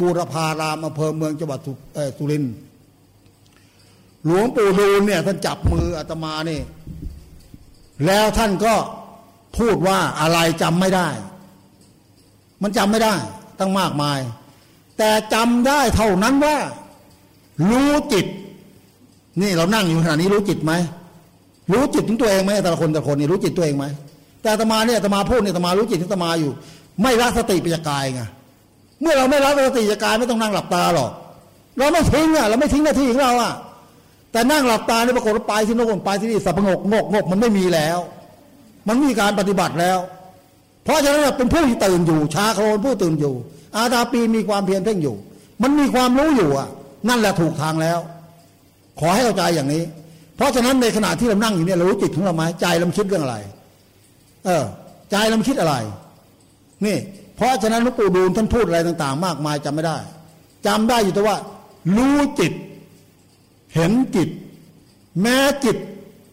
บูรพารามอำเภอเมืองจังหวัดสุรินทร์หลวงปู่ดูลเนี่ยท่านจับมืออาตมานี่ แล้วท่านก็พูดว่าอะไรจำไม่ได้ มันจำไม่ได้ ตั้งมากมาย แต่จำได้เท่านั้นว่า รู้จิต นี่เรานั่งอยู่ขณะนี้รู้จิตไหมรู้จิตของตัวเองไหมแต่ละคนแต่ละคนนี่รู้จิตตัวเองไหมแต่อาตมาเนี่ยอาตมาพูดเนี่ยอาตมารู้จิตที่อาตมาอยู่ ไม่ละสติปัญญากายไง เมื่อเราไม่ละสติปัญญากายไม่ต้องนั่งหลับตาหรอก เราไม่ทิ้งอะเราไม่ทิ้งหน้าที่ของเราอะ แต่นั่งหลับตาเนี่ยปรากฏว่าไปที่โน่นไปที่นี่สับงกงกงกมันไม่มีแล้ว มันมีการปฏิบัติแล้ว เพราะฉะนั้นเป็นผู้ที่ตื่นอยู่ชาโครนผู้ตื่นอยู่ อาตาปีมีความเพียรเพ่งอยู่ มันมีความรู้อยู่อะ นั่นแหละถูกทางแล้ว ขอให้เข้าใจอย่างนี้ เพราะฉะนั้นในขณะที่เรานั่งอยู่เนี่ยเรารู้จิตของเราไหมใจเราคิดเรื่องอะไร เออใจเราคิดอะไร นี่ เพราะฉะนั้นหลวงปู่ดูลท่านพูดอะไรต่าง ๆ มากมายจำไม่ได้จำได้อยู่แต่ว่า รู้จิต เห็นจิต แม้จิต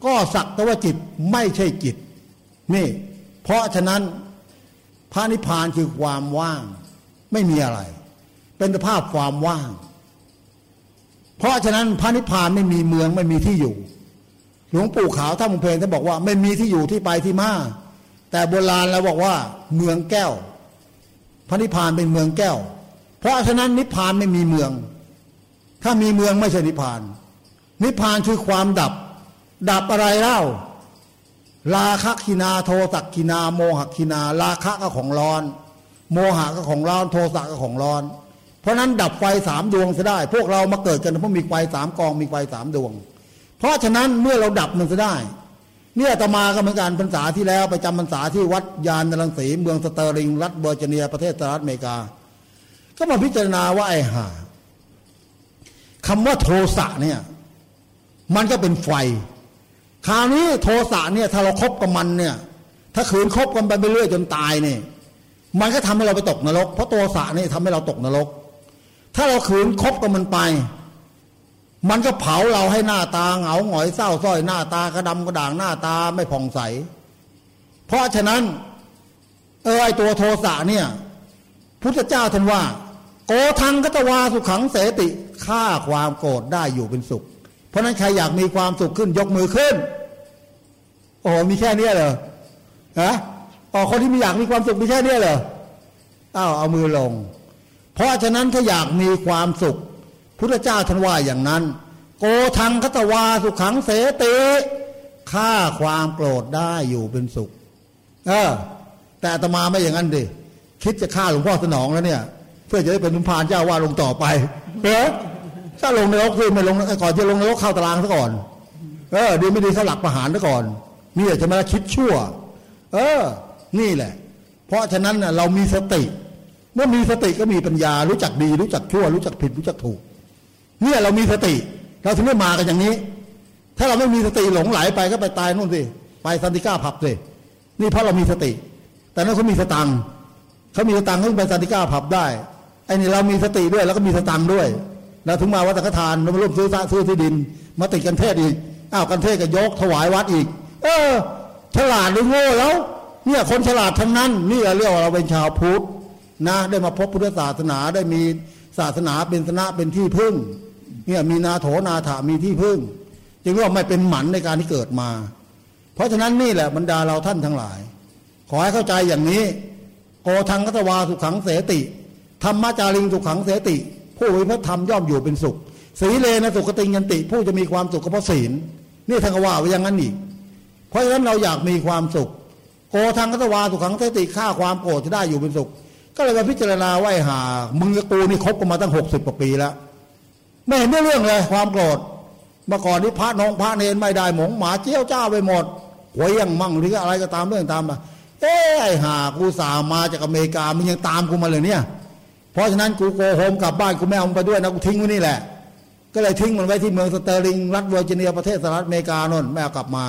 ก็สักแต่ว่าจิตไม่ใช่จิต นี่ เพราะฉะนั้นพระนิพพานคือความว่าง ไม่มีอะไร เป็นสภาพความว่าง เพราะฉะนั้นพระนิพพานไม่มีเมืองไม่มีที่อยู่ หลวงปู่ขาวท่านมุเพนท่านบอกว่า ไม่มีที่อยู่ที่ไปที่มาแต่โบราณเราบอกว่า เมืองแก้ว พระนิพพานเป็นเมืองแก้ว เพราะฉะนั้นนิพพานไม่มีเมือง ถ้ามีเมืองไม่ใช่นิพพาน นิพพานคือความดับ ดับอะไรเล่า ราคะกินาโทสักกินา โมหกินา ราคะก็ของร้อน โมหะก็ของร้อนโทสะก็ของร้อน เพราะนั้นดับไฟสามดวงจะได้ พวกเรามาเกิดกันเพราะมีไฟสามกองมีไฟสามดวง เพราะฉะนั้นเมื่อเราดับมันจะได้ เนี่ยอาตมาก็เหมือนกันพรรษาที่แล้วไปจำพรรษาที่วัดยานนรังสีเมืองสเตอร์ลิง รัฐเวอร์จิเนียประเทศสหรัฐอเมริกา ก็มาพิจารณาว่าไอ้ห่าคำว่าโทสะเนี่ย มันก็เป็นไฟ คราวนี้โทสะเนี่ย ถ้าเราคบกับมันเนี่ย ถ้าขืนคบกันไปเรื่อยจนตายเนี่ย มันก็ทำให้เราไปตกนรก เพราะโทสะนี่ทำให้เราตกนรก ถ้าเราขืนคบกับมันไป มันก็เผาเราให้หน้าตาเหงาหงอยเศร้าส้อยหน้าตากระดำกระด่างหน้าตาไม่ผ่องใส เพราะฉะนั้น เออไอตัวโทสะเนี่ย พุทธเจ้าท่านว่า โกทังกตวาสุขังเสติฆ่าความโกรธได้อยู่เป็นสุข เพราะนั้นใครอยากมีความสุขขึ้นยกมือขึ้น โอ้มีแค่นี้เหรอฮะอ๋อคนที่มีอยากมีความสุขมีแค่นี้เหรออ้าวเอามือลง เพราะฉะนั้นถ้าอยากมีความสุข พุทธเจ้าท่านว่าอย่างนั้น โกทังคตวาสุขังเสติฆ่าความโกรธได้อยู่เป็นสุข เออ แต่ตมาไม่อย่างนั้นดิคิดจะฆ่าหลวงพ่อสนองแล้วเนี่ย เพื่อจะได้เป็นนุพานเจ้าว่าลงต่อไปเออถ้าลงนรกคือไม่ลงก่อนจะลงนรกเข้าตารางซะก่อน เออดีไม่ดีเขาหลักประหารซะก่อนนี่จะมาคิดชั่ว เออ นี่แหละ เพราะฉะนั้นเรามีสติ เมื่อมีสติก็มีปัญญารู้จักดี รู้จักชั่ว รู้จักผิดรู้จักถูก เนี่ยเรามีสติ เราถึงได้มากันอย่างนี้ ถ้าเราไม่มีสติหลงไหลไปก็ไปตายนู่นสิไปสันติก้าผับสินี่เพราะเรามีสติ แต่นั่นเขามีสตังเขามีสตังเขาไปสันติก้าผับได้ไอ้นี่เรามีสติด้วยแล้วก็มีสตังด้วยเราถึงมาวัดตะกทานเรามาร่วมซื้อซื้อที่ดิน มาติดกันเทศอีกอ้าวกันเทศก็ยกถวายวัดอีก เออ ฉลาดหรือโง่แล้วเนี่ยคนฉลาดทั้งนั้นนี่เรียกว่าเราเป็นชาวพุทธนะ ได้มาพบพุทธศาสนาได้มีศาสนาเป็นสนะเป็นที่พึ่ง เนี่ยมีนาโถนาถามีที่พึ่งจึงว่าไม่เป็นหมันในการที่เกิดมา เพราะฉะนั้นนี่แหละบรรดาเราท่านทั้งหลาย ขอให้เข้าใจอย่างนี้ โกทังกัตวาสุขังเสติธรรมจาริงสุขังเสติ ผู้วิพัฒธรรมย่อมอยู่เป็นสุขสีเลนะสุขติงยันติ ผู้จะมีความสุขก็เพราะศีลนี่ท่านก็ว่าไว้อย่างนั้นอีก เพราะฉะนั้นเราอยากมีความสุข โกทังกัตวาสุขังเสติฆ่าความโกรธจะได้อยู่เป็นสุข ก็เลยมาพิจารณาว่าไอ้ห่ามึงกับกูนี่คบกันมาตั้งหกสิบกว่าปีแล้ว ไม่เห็นได้เรื่องเลยความโกรธเมื่อก่อนนี้พระนองพระเนนไม่ได้หมงหมาเจี้ยวเจ้าไปหมดหวยยังมั่งหรืออะไรก็ตามเรื่องตามมาเอ้ไอหากูสามาจากอเมริกามึงยังตามกูมาเลยเนี่ย เพราะฉะนั้นกู go home กลับบ้านกูไม่เอามันไปด้วยนะกูทิ้งไว้นี่แหละ ก็เลยทิ้งมันไว้ที่เมืองสเตอร์ลิงรัฐเวอร์จิเนียประเทศสหรัฐอเมริกานั่นไม่เอากลับมา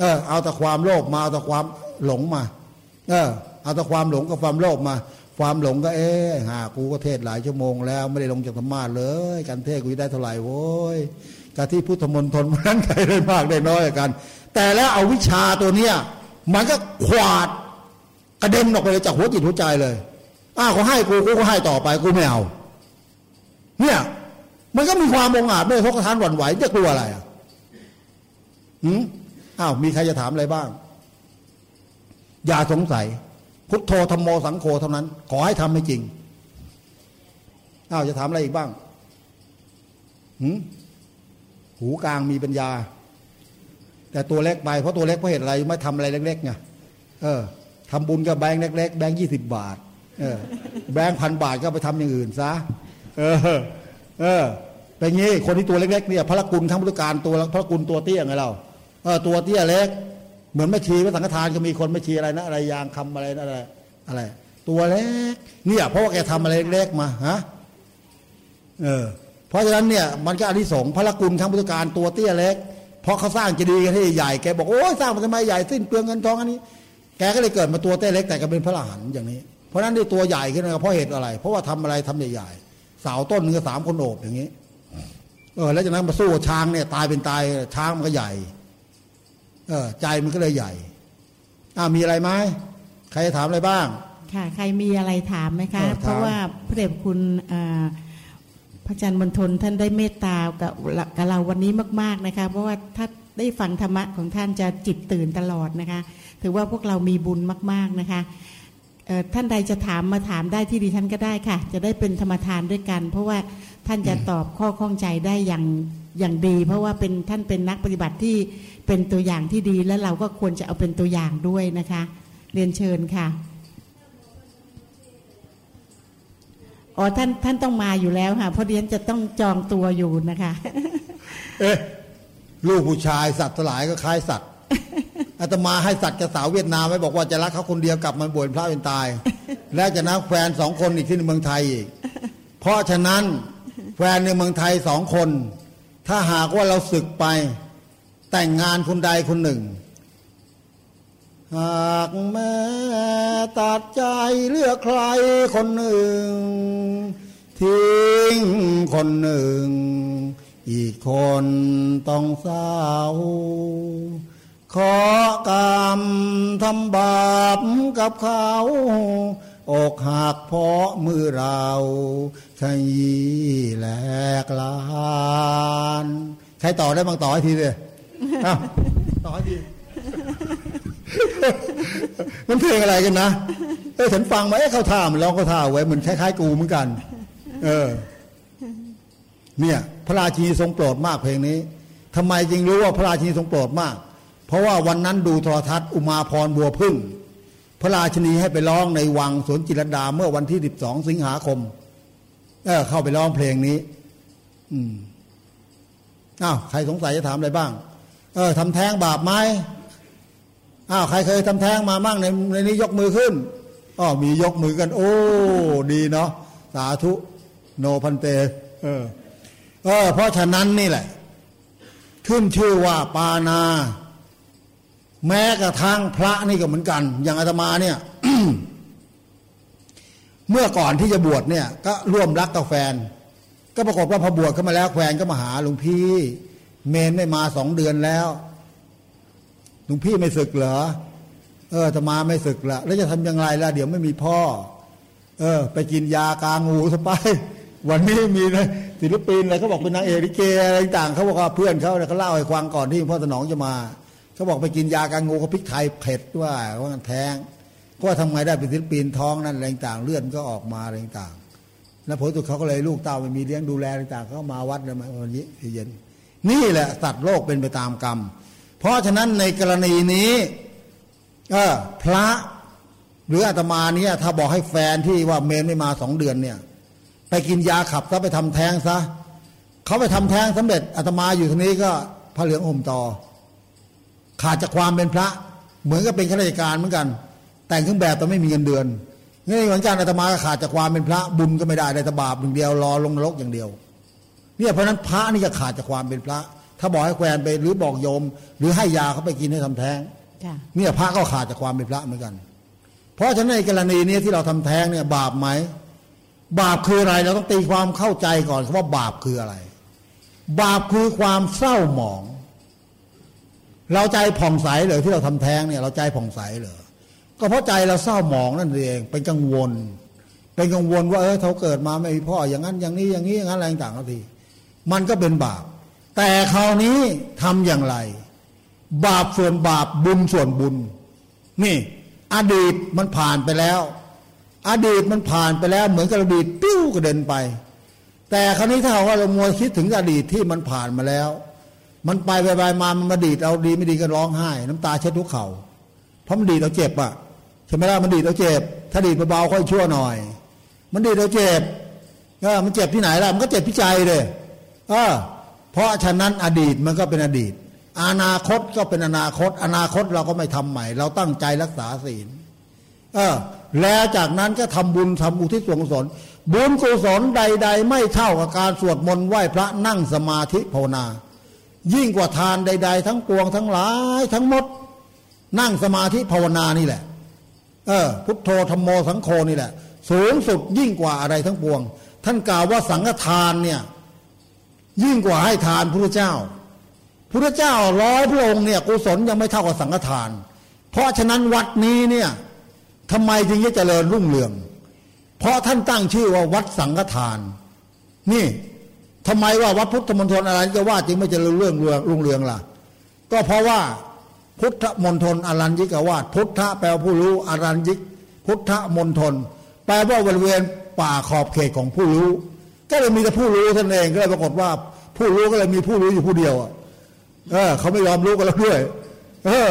เออเอาแต่ความโลภมาเอาแต่ความหลงมา เออเอาแต่ความหลงกับความโลภมา ความหลงก็เอ๊ะหากูก็เทศน์หลายชั่วโมงแล้ว ไม่ได้ลงจากธรรมาสน์เลย กัณฑ์เทศน์กูได้เท่าไหร่โว้ยกัณฑ์ที่พุทธมนตรนั้นใครได้มากได้น้อยกัน แต่แล้วเอาวิชาตัวเนี้ยมันก็ขวาดกระเด็นออกไปเลยจากหัวจิตหัวใจเลยอ้าวเขาให้กูกูก็ให้ต่อไปกูไม่เอา เนี่ยมันก็มีความองอาจไม่ทกทานหวั่นไหวจะกลัวอะไรอะหืมอ้าวมีใครจะถามอะไรบ้าง อย่าสงสัย พุทโธธรรมโมสังโฆเท่านั้น ขอให้ทำให้จริงอ้าวจะถามอะไรอีกบ้างหืหูกลางมีปัญญา แต่ตัวเล็กไปเพราะตัวเล็กเพราะเหตุอะไรไม่ทำอะไรเล็กๆไงเออทำบุญกับแบงค์เล็กๆแบงค์ยี่สิบบาท เออ แบงค์พันบาทก็ไปทำอย่างอื่นซะเออ เออเป็นงี้คนที่ตัวเล็กๆเนี่ยพระกุลทั้งพุทธการตัวพระกุลตัวเตี้ยไงเราเออตัวเตี้ยเล็ก เหมือนแม่ชีพระสังฆทานก็มีคนแม่ชีอะไรนะ อะไรยางคำอะไรนะอะไรอะไร ตัวเล็กเนี่ยเพราะว่าแกทำอะไรเล็กๆมาฮะเออเพราะฉะนั้นเนี่ยมันก็อนิสงส์พระกุลทั้งพุทธการตัวเตี้ยเล็ก เพราะเขาสร้างเจดีย์กันให้ใหญ่แกบอกโอ้ยสร้างมาทำไมใหญ่สิ้นเปลืองเงินทองอันนี้ แกก็เลยเกิดมาตัวเตี้ยเล็กแต่ก็เป็นพระอรหันอย่างนี้ เพราะนั้นได้ตัวใหญ่ขึ้นมาเพราะเหตุอะไร เพราะว่าทำอะไรทำใหญ่ๆสาวต้นนึงก็สามคนโอบอย่างนี้เออแล้วจากนั้นมาสู้ช้างเนี่ยตายเป็นตายช้างมันก็ใหญ่ เออใจมันก็เลยใหญ่อ้ามีอะไรไหมใครจะถามอะไรบ้าง ค่ะ ใครมีอะไรถามไหมคะเออถามเพราะว่าพระเดชคุณอ่าพระอาจารย์มณฑลท่านได้เมตตากับกับเราวันนี้มาก ๆนะคะ เพราะว่าถ้าได้ฟังธรรมะของท่านจะจิตตื่นตลอดนะคะ ถือว่าพวกเรามีบุญมาก ๆนะคะเอ่อท่านใดจะถามมาถามได้ที่ดิฉันก็ได้ค่ะ จะได้เป็นธรรมทานด้วยกัน เพราะว่า ท่านจะตอบข้อข้องใจได้อย่างอย่างดี เพราะว่าเป็นท่านเป็นนักปฏิบัติที่เป็นตัวอย่างที่ดีและเราก็ควรจะเอาเป็นตัวอย่างด้วยนะคะ เรียนเชิญค่ะอ๋อท่านท่านต้องมาอยู่แล้วค่ะเพราะดิฉันจะต้องจองตัวอยู่นะคะ เอ๊ะลูกผู้ชายสัตว์สลายก็คล้ายสัตว์อาตมาให้สัตว์กับสาวเวียดนามไว้บอกว่าจะรักเขาคนเดียวกลับมาบวชพระเป็นตาย และจะนับแฟนสองคนอีกที่ในเมืองไทยอีกเพราะฉะนั้น แฟนในเมืองไทยสองคน ถ้าหากว่าเราศึกไป แต่งงานคนใดคนหนึ่ง หากแม่ตัดใจเลือกใครคนหนึ่ง ทิ้งคนหนึ่ง อีกคนต้องเศร้าขอกรรมทำบาปกับเขา อกหักเพราะมือเราขยี้แหลกลานใครต่อได้บ้างต่อให้ทีเลยอ้าวต่อให้ทีมันเพลงอะไรกันนะเออฉันฟังมาเอ๊ะเขาท่ามันร้องเขาท่าไว้เหมือนคล้ายๆกูเหมือนกัน เออ เนี่ย พระราชินีทรงโปรดมากเพลงนี้ทำไมจึงรู้ว่าพระราชินีทรงโปรดมาก เพราะว่าวันนั้นดูโทรทัศน์อุมาพรบัวพึ่ง พระราชนีให้ไปร้องในวังสวนจิรดาเมื่อวันที่12สิงหาคม เออเข้าไปร้องเพลงนี้ อืมอ้าวใครสงสัยจะถามอะไรบ้าง เออทำแท้งบาปไหมอ้าวใครเคยทำแท้งมาบ้างในในนี้ยกมือขึ้นอ๋อมียกมือกัน โอ้ ดีเนาะสาธุ โนพันเต เออ เออ เพราะฉะนั้นนี่แหละ ขึ้นชื่อว่าปานา แม้กระทั่งพระนี่ก็เหมือนกัน อย่างอาตมาเนี่ยเมื่อก่อนที่จะบวชเนี่ย ก็ร่วมรักกับแฟน ก็ปรากฏว่าพอบวชเข้ามาแล้วแฟนก็มาหาหลวงพี่ เมนไม่มาสองเดือนแล้วหลวงพี่ไม่ศึกเหรอเอออาตมาไม่ศึกละแล้วจะทำยังไงล่ะ เดี๋ยวไม่มีพ่อ เออ ไปกินยากางูซะไปวันนี้มีนะศิลปินอะไรเขาบอกเป็นนางเอกลิเกอะไรต่างเขาบอกว่าเพื่อนเขาเนี่ยเขาเล่าให้ฟังก่อนที่พ่อสนองจะมา เขาบอกไปกินยากางูเขาพริกไทยเผ็ดว่าว่ามันแท้งก็ว่าทำไงได้เป็นศิลปินท้องนั่นอะไรต่างเลือดก็ออกมาอะไรต่างแล้วผลสุดเขาก็เลยลูกเต้าไม่มีเลี้ยงดูแลอะไรต่างเขามาวัดเลยมาวันนี้เย็นนี่แหละสัตว์โลกเป็นไปตามกรรม เพราะฉะนั้นในกรณีนี้เออพระหรืออาตมาเนี่ยถ้าบอกให้แฟนที่ว่าเมนไม่มาสองเดือนเนี่ย ไปกินยาขับซะไปทำแท้งซะเขาไปทำแท้งสำเร็จอาตมาอยู่ทีนี้ก็พระเหลืองห่มต่อ ขาดจากความเป็นพระ เหมือนกับเป็นข้าราชการเหมือนกัน แต่งเครื่องแบบแต่ไม่มีเงินเดือนนี่เหมือนกันอาตมาก็ขาดจากความเป็นพระบุญก็ไม่ได้ได้แต่บาปหนึ่งเดียวรอลงนรกอย่างเดียว เนี่ยเพราะฉะนั้นพระนี่จะขาดจากความเป็นพระ ถ้าบอกให้แควนไปหรือบอกโยม หรือให้ยาเขาไปกินให้ทำแท้งจ้ะเนี่ยพระก็ขาดจากความเป็นพระเหมือนกัน เพราะฉะนั้นในกรณีนี้ที่เราทำแท้งเนี่ยบาปไหมบาปคืออะไรเราต้องตีความเข้าใจก่อนว่าบาปคืออะไร บาปคือความเศร้าหมอง เราใจผ่องใสเหรอที่เราทำแท้งเนี่ยเราใจผ่องใสเหรอก็เพราะใจเราเศร้าหมองนั่นเองเป็นกังวล เป็นกังวลว่าเออเขาเกิดมาไม่มีพ่ออย่างนั้นอย่างนี้อย่างนี้อย่างนั้นอะไรต่างๆทีมันก็เป็นบาป แต่คราวนี้ทำอย่างไร บาปส่วนบาปบุญส่วนบุญ นี่ อดีตมันผ่านไปแล้ว อดีตมันผ่านไปแล้ว เหมือนกับอดีตปิ้วกระเด็นไป แต่คราวนี้ถ้าว่าเรามัวคิดถึงอดีตที่มันผ่านมาแล้ว มันไปไปไปมามันมาดีดเอาดีไม่ดีก็ร้องไห้ น้ำตาเช็ดทุกเขา่าเพราะมันดีดเราเจ็บอะใช่ไหมล่ะมันดีดเราเจ็บ ถ้าดีดเบาๆค่อยชั่วหน่อย มันดีดเราเจ็บเออมันเจ็บที่ไหนล่ะมันก็เจ็บที่ใจเลยเออเพราะฉะนั้นอดีตมันก็เป็นอดีต อนาคตก็เป็นอนาคต อนาคตเราก็ไม่ทำใหม่ เราตั้งใจรักษาศีลเออแล้วจากนั้นก็ทำบุญทำอุทิศส่วนกุศลบุญกุศลใด ๆ ไม่เท่ากับการสวดมนต์ไหว้พระนั่งสมาธิภาวนา ยิ่งกว่าทานใด ๆ ทั้งปวงทั้งหลาย ทั้งหมด นั่งสมาธิภาวนานี่แหละ เออ พุทโธธรรมโมสังโฆนี่แหละ สูงสุดยิ่งกว่าอะไรทั้งปวง ท่านกล่าวว่าสังฆทานเนี่ยยิ่งกว่าให้ทานพระเจ้าพระเจ้าร้อยพระองค์เนี่ยกุศลยังไม่เท่ากับสังฆทาน เพราะฉะนั้นวัดนี้เนี่ยทำไมจึงจะเจริญรุ่งเรือง เพราะท่านตั้งชื่อว่าวัดสังฆทาน นี่ ทำไมว่าวัดพุทธมณฑลอะไรจะว่าจึงไม่เจริญเรื่องรุ่งเรืองล่ะ ก็เพราะว่าพุทธมณฑลอรัญญิกวาดพุทธะแปลผู้รู้อรัญญิก พุทธมณฑลแปลว่าบริเวณป่าขอบเขตของผู้รู้ ก็เลยมีแต่ผู้รู้ท่านเองก็เลยปรากฏว่าผู้รู้ก็เลยมีผู้รู้อยู่ผู้เดียวเออเขาไม่ยอมรู้กันแล้วด้วย เออ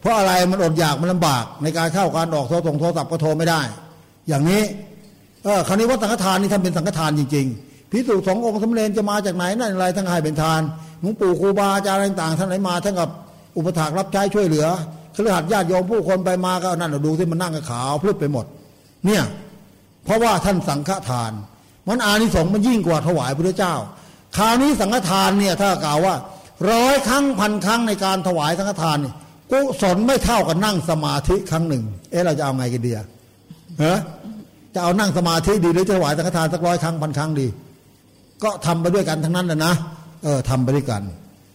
เพราะอะไรมันอดอยากมันลำบาก ในการเข้าการออกโทรส่งโทรศัพท์ก็โทรไม่ได้ อย่างนี้เออคราวนี้วัดสังฆทานนี่ท่านเป็นสังฆทานจริง ๆ พิสูจน์สององค์สมเด็จจะมาจากไหนนั่นอะไรทั้งให้เป็นทานหลวงปู่ครูบาอาจารย์ต่างๆท่านไหนมาทั้งกับอุปถากรับใช้ช่วยเหลือครือขัดญาติโยมผู้คนไปมาก็นั่นดูที่มันนั่งกับขาวพลุดไปหมด เนี่ย เพราะว่าท่านสังฆทาน มันอานิสงส์มันยิ่งกว่าถวายพระเจ้า คราวนี้สังฆทานเนี่ยถ้ากล่าวว่าร้อยครั้งพันครั้งในการถวายสังฆทานกุศลไม่เท่ากับนั่งสมาธิครั้งหนึ่ง เอ๊ะเราจะเอาไงกันเดีอะเฮ้จะเอานั่งสมาธิดีหรือจะถวายสังฆทานสักร้อยครั้งพันครั้งดี ก็ทำไปด้วยกันทั้งนั้นนะนะเออทำไปด้วยกัน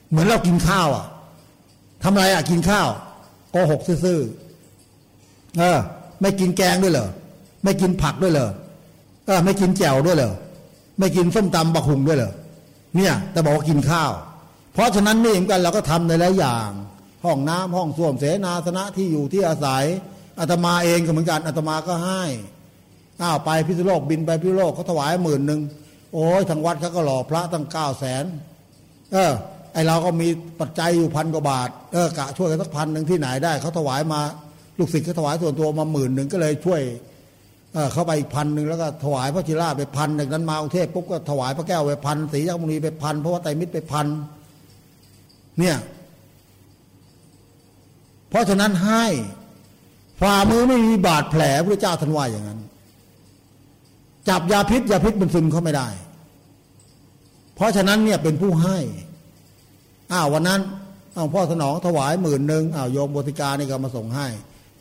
เหมือนเรากินข้าวอะทำอะไรอะกินข้าวโกหกซื่อเออ ไม่กินแกงด้วยเหรอไม่กินผักด้วยเหรอเออไม่กินแจ่วด้วยเหรอไม่กินส้มตำบะหุงด้วยเหรอเนี่ย แต่บอกว่ากินข้าว เพราะฉะนั้นนี่เหมือนกันเราก็ทำในหลายอย่าง ห้องน้ำห้องส้วมเสนาสนะที่อยู่ที่อาศัยอาตมาเองก็เหมือนกันอาตมาก็ให้อ้าวไปพิษโลกบินไปพิษโลกเขาถวายหมื่นหนึ่ง โอ้ยทางวัดเขาก็หล่อพระตั้งเก้าแสนเออ ไอเราก็มีปัจจัยอยู่พันกว่าบาทเออกะช่วยกันสักพันหนึ่งที่ไหนได้เขาถวายมาลูกศิษย์เขาถวายส่วนตัวมาหมื่นหนึ่งก็เลยช่วยเออเข้าไปอีกพันหนึ่งแล้วก็ถวายพระจิราไปพันจากนั้นมากรุงเทพปุ๊บก็ถวายพระแก้วไปพันศรียักษ์มุนีไปพันเพราะว่าไตรมิตรไปพันเนี่ย เพราะฉะนั้นให้ฝ่ามือไม่มีบาดแผลพระเจ้าท่านว่าอย่างนั้น จับยาพิษยาพิษมันซึมเขาไม่ได้ เพราะฉะนั้นเนี่ยเป็นผู้ให้อ้าววันนั้นอ้าวพ่อสนองถวายหมื่นหนึ่งอ้าวโยมบติการนี่ก็มาส่งให้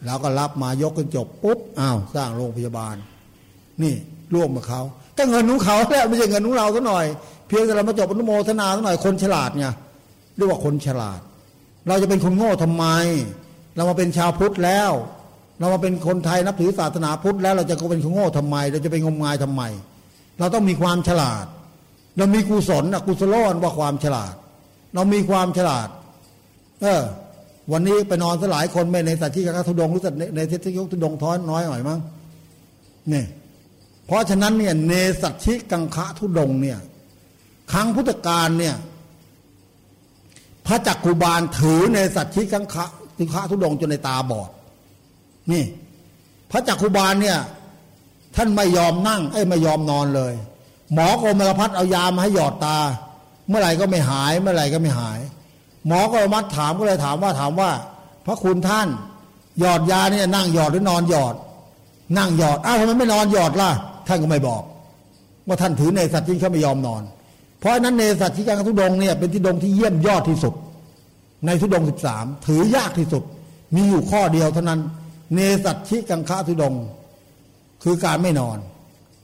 แล้วก็รับมายกกันจบปุ๊บอ้าวสร้างโรงพยาบาล นี่ร่วมกับเขาก็เงินของเขาแล้วไม่ใช่เงินของเราสักหน่อย เพียงแต่เรามาจบอนุโมทนาสักหน่อยคนฉลาดไงเรียกว่าคนฉลาด เราจะเป็นคนโง่ทำไม เรามาเป็นชาวพุทธแล้ว เรามาเป็นคนไทยนับถือศาสนาพุทธแล้วเราจะเป็นคนโง่ทำไม เราจะเป็นงมงายทำไม เราต้องมีความฉลาด เรามีกุศลกุศโลนว่าความฉลาด เรามีความฉลาด เออ วันนี้ไปนอนสลายคนไม่ในสัตว์ที่กระทุดงรู้สึกในเทศยุทุดงท้อนน้อยหน่อยมั้งเนี่ยเพราะฉะนั้นเนี่ยเนสัตชิกังคะทุดงเนี่ย ครั้งพุทธกาลเนี่ย พระจักกุบาลถือในสัตชิกังคะตุคะทุดงจนในตาบอด นี่ พระจักกุบาลเนี่ย ท่านไม่ยอมนั่งไอ้ไม่ยอมนอนเลย หมอกรมลพัฒเอายามาให้หยอดตา เมื่อไหร่ก็ไม่หาย เมื่อไหร่ก็ไม่หาย หมอก็มัดถามก็เลยถามว่าถามว่า พระคุณท่าน หยอดยาเนี่ยนั่งหยอดหรือนอนหยอด นั่งหยอดอ้าวทำไมไม่นอนหยอดล่ะ ท่านก็ไม่บอก ว่าท่านถือเนสัตที่เขาไม่ยอมนอน เพราะนั้นเนสัตที่การทุดงเนี่ยเป็นที่ดงที่เยี่ยมยอดที่สุดในทุดงสิบสามถือยากที่สุด มีอยู่ข้อเดียวเท่านั้น เนสัตชิกังคะทุดง คือการไม่นอน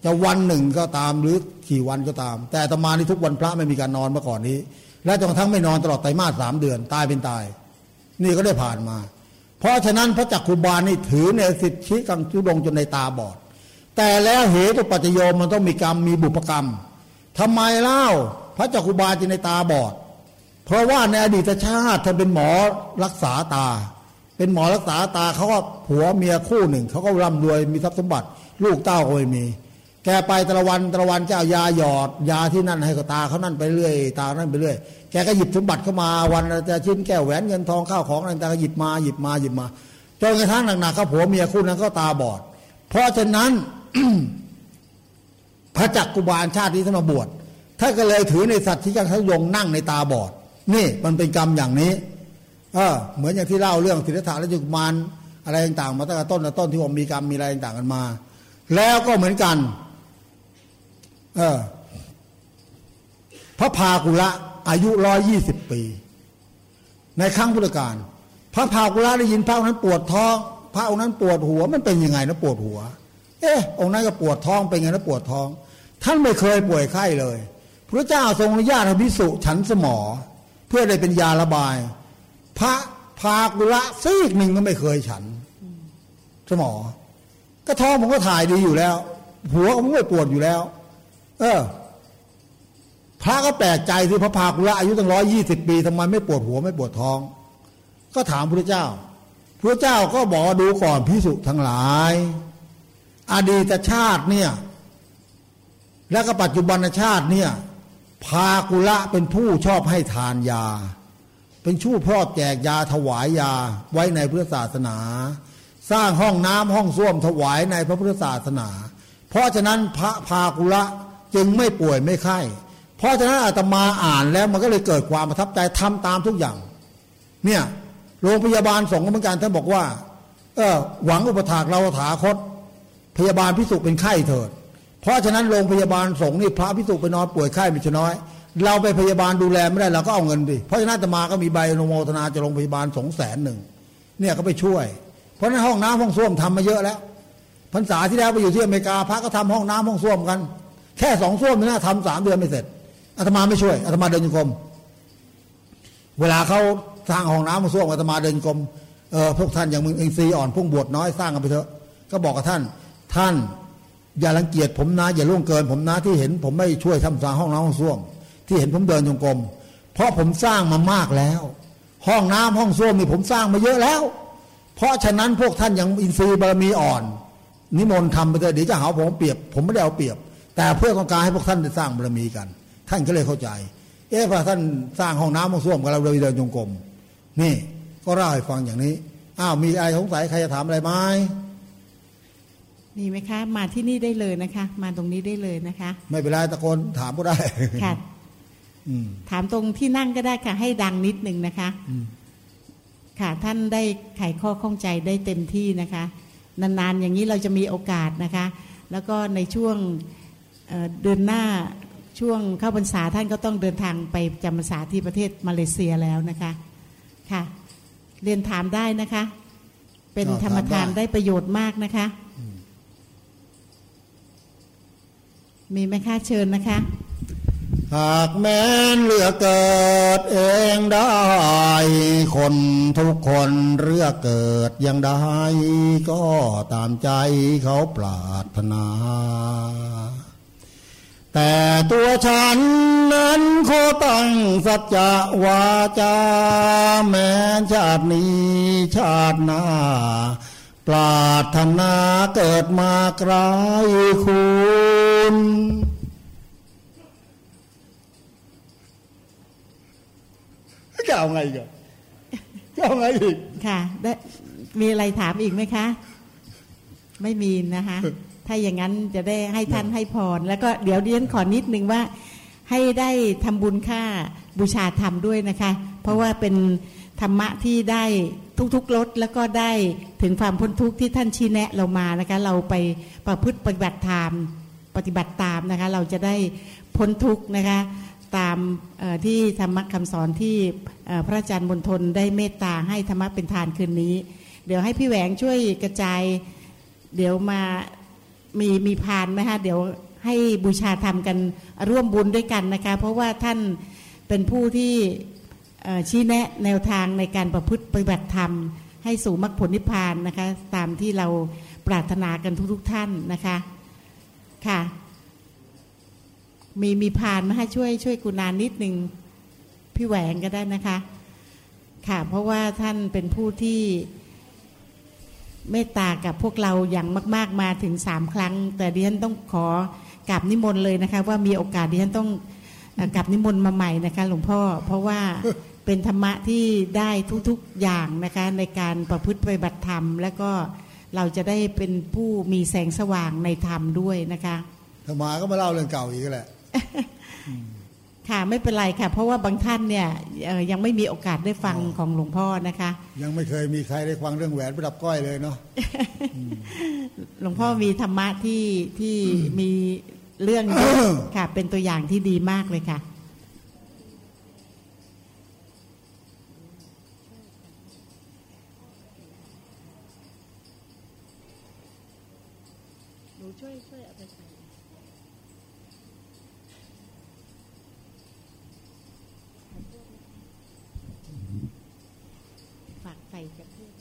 จะวันหนึ่งก็ตามหรือกี่วันก็ตาม แต่ตมานี่ทุกวันพระไม่มีการนอนมาก่อนนี้ และจนกระทั่งไม่นอนตลอดไตรมาสสามเดือน ตายเป็นตาย นี่ก็ได้ผ่านมา เพราะฉะนั้นพระจักคุบาลนี่ถือในสิทธิกังจุดงจนในตาบอด แต่แล้วเหตุปัจจโยมมันต้องมีกรรมมีบุพกรรมทำไมเล่าพระจักรุบาลจึงในตาบอด เพราะว่าในอดีตชาติท่านเป็นหมอรักษาตา เป็นหมอรักษาตาเขาก็ผัวเมียคู่หนึ่งเขาก็ร่ำรวยมีทรัพย์สมบัติ ลูกเต้าก็ไม่มี แกไปตะวันตะวันเจ้ายาหยอด ยาที่นั่นให้กับตาเขานั่นไปเรื่อย ตานั่นไปเรื่อย แกก็หยิบสมบัติเข้ามาวันจะชิ้นแก้วแหวนเงินทองข้าวของอะไรต่างๆก็หยิบมาหยิบมาหยิบมาจนกระทั่งหนักๆเขาผัวเมียคู่นั้นก็ตาบอด เพราะฉะนั้นพระจักกุบาลชาตินี้ท่านมาบวชท่านก็เลยถือในสัตว์ที่กังขยงนั่งในตาบอด นี่มันเป็นกรรมอย่างนี้ เออเหมือนอย่างที่เล่าเรื่องสิทธัตถะและจุกมารอะไรต่างๆ มาตั้งแต่ต้นแต่ต้นที่ว่ามีกรรมมีอะไรต่างกันมา แล้วก็เหมือนกัน เออพระพากุละอายุร้อยยี่สิบปี ในครั้งพุทธกาลพระพากุละได้ยินพระองค์นั้นปวดท้อง พระองค์นั้นปวดหัวมันเป็นยังไงนะปวดหัว เอ๊ะองค์นั้นก็ปวดท้องเป็นไงนะปวดท้อง ท่านไม่เคยป่วยไข้เลย พระเจ้าทรงอนุญาตให้พิสุฉันสมอ เพื่อได้เป็นยาระบาย พระพากุละซีกหนึ่งก็ไม่เคยฉันสมอ ก็ท้องผมก็ถ่ายดีอยู่แล้ว หัวผมไม่ปวดอยู่แล้ว เออ พระก็แปลกใจที่พระพากุละอายุตั้งร้อยยี่สิบปีทำไมไม่ปวดหัวไม่ปวดท้อง ก็ถามพระเจ้าพระเจ้าก็บอกดูก่อนพิสุทั้งหลาย อดีตชาติเนี่ย และก็ปัจจุบันชาติเนี่ย พากุละเป็นผู้ชอบให้ทานยา เป็นชู้พรอบแจกยาถวายยาไว้ในพุทธศาสนา สร้างห้องน้ำห้องส้วมถวายในพระพุทธศาสนา เพราะฉะนั้นพระพากุละจึงไม่ป่วยไม่ไข้เพราะฉะนั้นอาตมาอ่านแล้วมันก็เลยเกิดความประทับใจทำตามทุกอย่าง เนี่ยโรงพยาบาลสงฆ์เหมือนกันท่านบอกว่า เออหวังอุปถากเราถาคต พยาบาลพิสุเป็นไข้เถิด เพราะฉะนั้นโรงพยาบาลสงฆ์นี่พระพิสุไปนอนป่วยไข้ไม่ใช่น้อย เราไปพยาบาลดูแลไม่ได้เราก็เอาเงินดิเพราะฉะนั้นอาตมาก็มีใบอนุโมทนาจากโรงพยาบาลสองแสนหนึ่งเนี่ยก็ไปช่วย เพราะนั้นห้องน้ำห้องส้วมทำมาเยอะแล้วพรรษาที่แล้วไปอยู่ที่อเมริกาพระก็ทำห้องน้ำห้องส้วมกัน แค่สองส้วมนี่นะทำสามเดือนไม่เสร็จอาตมาไม่ช่วยอาตมาเดินจงกรมเวลาเขาสร้างห้องน้ำห้องส้วมอาตมาเดินจงกรมเออพวกท่านอย่างมึงเองซีอ่อนพวกบวชน้อยสร้างกันไปเถอะ ก็บอกกับท่านท่านอย่ารังเกียจผมนะอย่าล่วงเกิน ผมนะที่เห็น ผมไม่ช่วยทำสร้างห้องน้ำห้องส้วม ที่เห็นผมเดินจงกรมเพราะผมสร้างมามากแล้ว ห้องน้ำห้องส้วมนี่ผมสร้างมาเยอะแล้ว เพราะฉะนั้นพวกท่านยังอินทรีย์บารมีอ่อน นิมนต์ทำไปเถอะเดี๋ยวจะหาผมเปรียบ ผมไม่ได้เอาเปรียบ แต่เพื่อต้องการให้พวกท่านได้สร้างบารมีกัน ท่านก็เลยเข้าใจ เอ๊ะพอท่านสร้างห้องน้ำห้องส้วมกับเราเลยเดินจงกรมนี่ก็เล่าให้ฟังอย่างนี้อ้าวมีอะไรสงสัยใครจะถามอะไรไหมมีไหมคะ มาที่นี่ได้เลยนะคะ มาตรงนี้ได้เลยนะคะ ไม่เป็นไรตะโกนถามก็ได้ค่ะอืม ถามตรงที่นั่งก็ได้ค่ะ ให้ดังนิดนึงนะคะอืมค่ะท่านได้ไขข้อข้องใจได้เต็มที่นะคะ นานๆอย่างนี้เราจะมีโอกาสนะคะ แล้วก็ในช่วงเอ่อเดือนหน้าช่วงเข้าพรรษาท่านก็ต้องเดินทางไปจำพรรษาที่ประเทศมาเลเซียแล้วนะคะค่ะ เรียนถามได้นะคะ เป็นก็ธรรมทานถามได้ได้ประโยชน์มากนะคะ มีไหมคะเชิญนะคะ หากแม้นเลือกเกิดเองได้ คนทุกคนเลือกเกิดยังได้ ก็ตามใจเขาปรารถนา แต่ตัวฉันนั้นขอตั้งสัจจะวาจา แม้ชาตินี้ชาติหน้าปรารถนาเกิดมาไกลคุณ จะเอาไงกันจะเอาไงอีกค่ะได้มีอะไรถามอีกไหมคะ ไม่มีนะคะ ถ้าอย่างนั้นจะได้ให้ท่านให้พร แล้วก็เดี๋ยวเดียนขอนิดนึงว่า ให้ได้ทำบุญค่าบูชาธรรมด้วยนะคะ เพราะว่าเป็นธรรมะที่ได้ทุกๆรสแล้วก็ได้ถึงความพ้นทุกข์ที่ท่านชี้แนะเรามานะคะ เราไปประพฤติปฏิบัติธรรมปฏิบัติตามนะคะ เราจะได้พ้นทุกข์นะคะ ตามที่ธรรมะคำสอนที่พระอาจารย์บนทนได้เมตตาให้ธรรมะเป็นทานคืนนี้ เดี๋ยวให้พี่แหวงช่วยกระจาย เดี๋ยวมามีมีพานไหมคะเดี๋ยวให้บูชาธรรมกันร่วมบุญด้วยกันนะคะ เพราะว่าท่านเป็นผู้ที่ชี้แนะแนวทางในการประพฤติปฏิบัติธรรม ให้สู่มรรคผลนิพพานนะคะ ตามที่เราปรารถนากันทุกๆท่านนะคะค่ะ มีมีพานมาให้ช่วยช่วยกุณานิดหนึ่งพี่แหวงก็ได้นะคะ ค่ะเพราะว่าท่านเป็นผู้ที่เมตตากับพวกเราอย่างมาก ๆ มาถึงสามครั้ง แต่ดิฉันต้องขอกราบนิมนต์เลยนะคะ ว่ามีโอกาสดิฉันต้องกราบนิมนต์มาใหม่นะคะ หลวงพ่อ เพราะว่าเป็นธรรมะที่ได้ทุก ๆ อย่างนะคะ ในการประพฤติปฏิบัติธรรม แล้วก็เราจะได้เป็นผู้มีแสงสว่างในธรรมด้วยนะคะถ้ามาก็มาเล่าเรื่องเก่าอีกแหละ ค่ะไม่เป็นไรค่ะ เพราะว่าบางท่านเนี่ยเอ่อยังไม่มีโอกาสได้ฟังของหลวงพ่อนะคะ ยังไม่เคยมีใครได้ฟังเรื่องแหวนประดับก้อยเลยเนาะหลวงพ่อมีธรรมะที่ที่มีเรื่องเยอะค่ะเป็นตัวอย่างที่ดีมากเลยค่ะ หนูช่วยช่วยเอาไปใส่ฝากใส่กับเพื่อน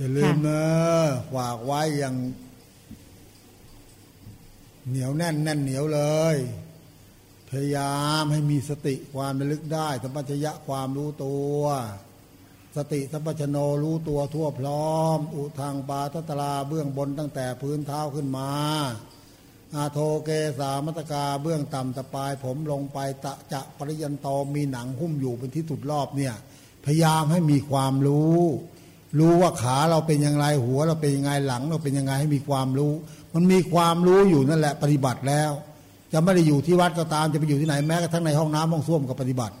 อย่าลืมนะฝากไว้อย่าง เหนียวแน่นแน่นเหนียวเลย พยายามให้มีสติความระลึกได้ สัมปชัญญะความรู้ตัว สติสัมปชโนรู้ตัวทั่วพร้อม อุทางปาทัตลาเบื้องบนตั้งแต่พื้นเท้าขึ้นมา อาโทเกสามัตกาเบื้องต่ำตะปลายผมลงไปตะจะปริยันโตมีหนังหุ้มอยู่เป็นที่สุดรอบเนี่ย พยายามให้มีความรู้ รู้ว่าขาเราเป็นอย่างไรหัวเราเป็นยังไงหลังเราเป็นยังไงให้มีความรู้ มันมีความรู้อยู่นั่นแหละปฏิบัติแล้ว จะไม่ได้อยู่ที่วัดก็ตามจะไปอยู่ที่ไหนแม้กระทั่งในห้องน้ำห้องส้วมก็ปฏิบัติ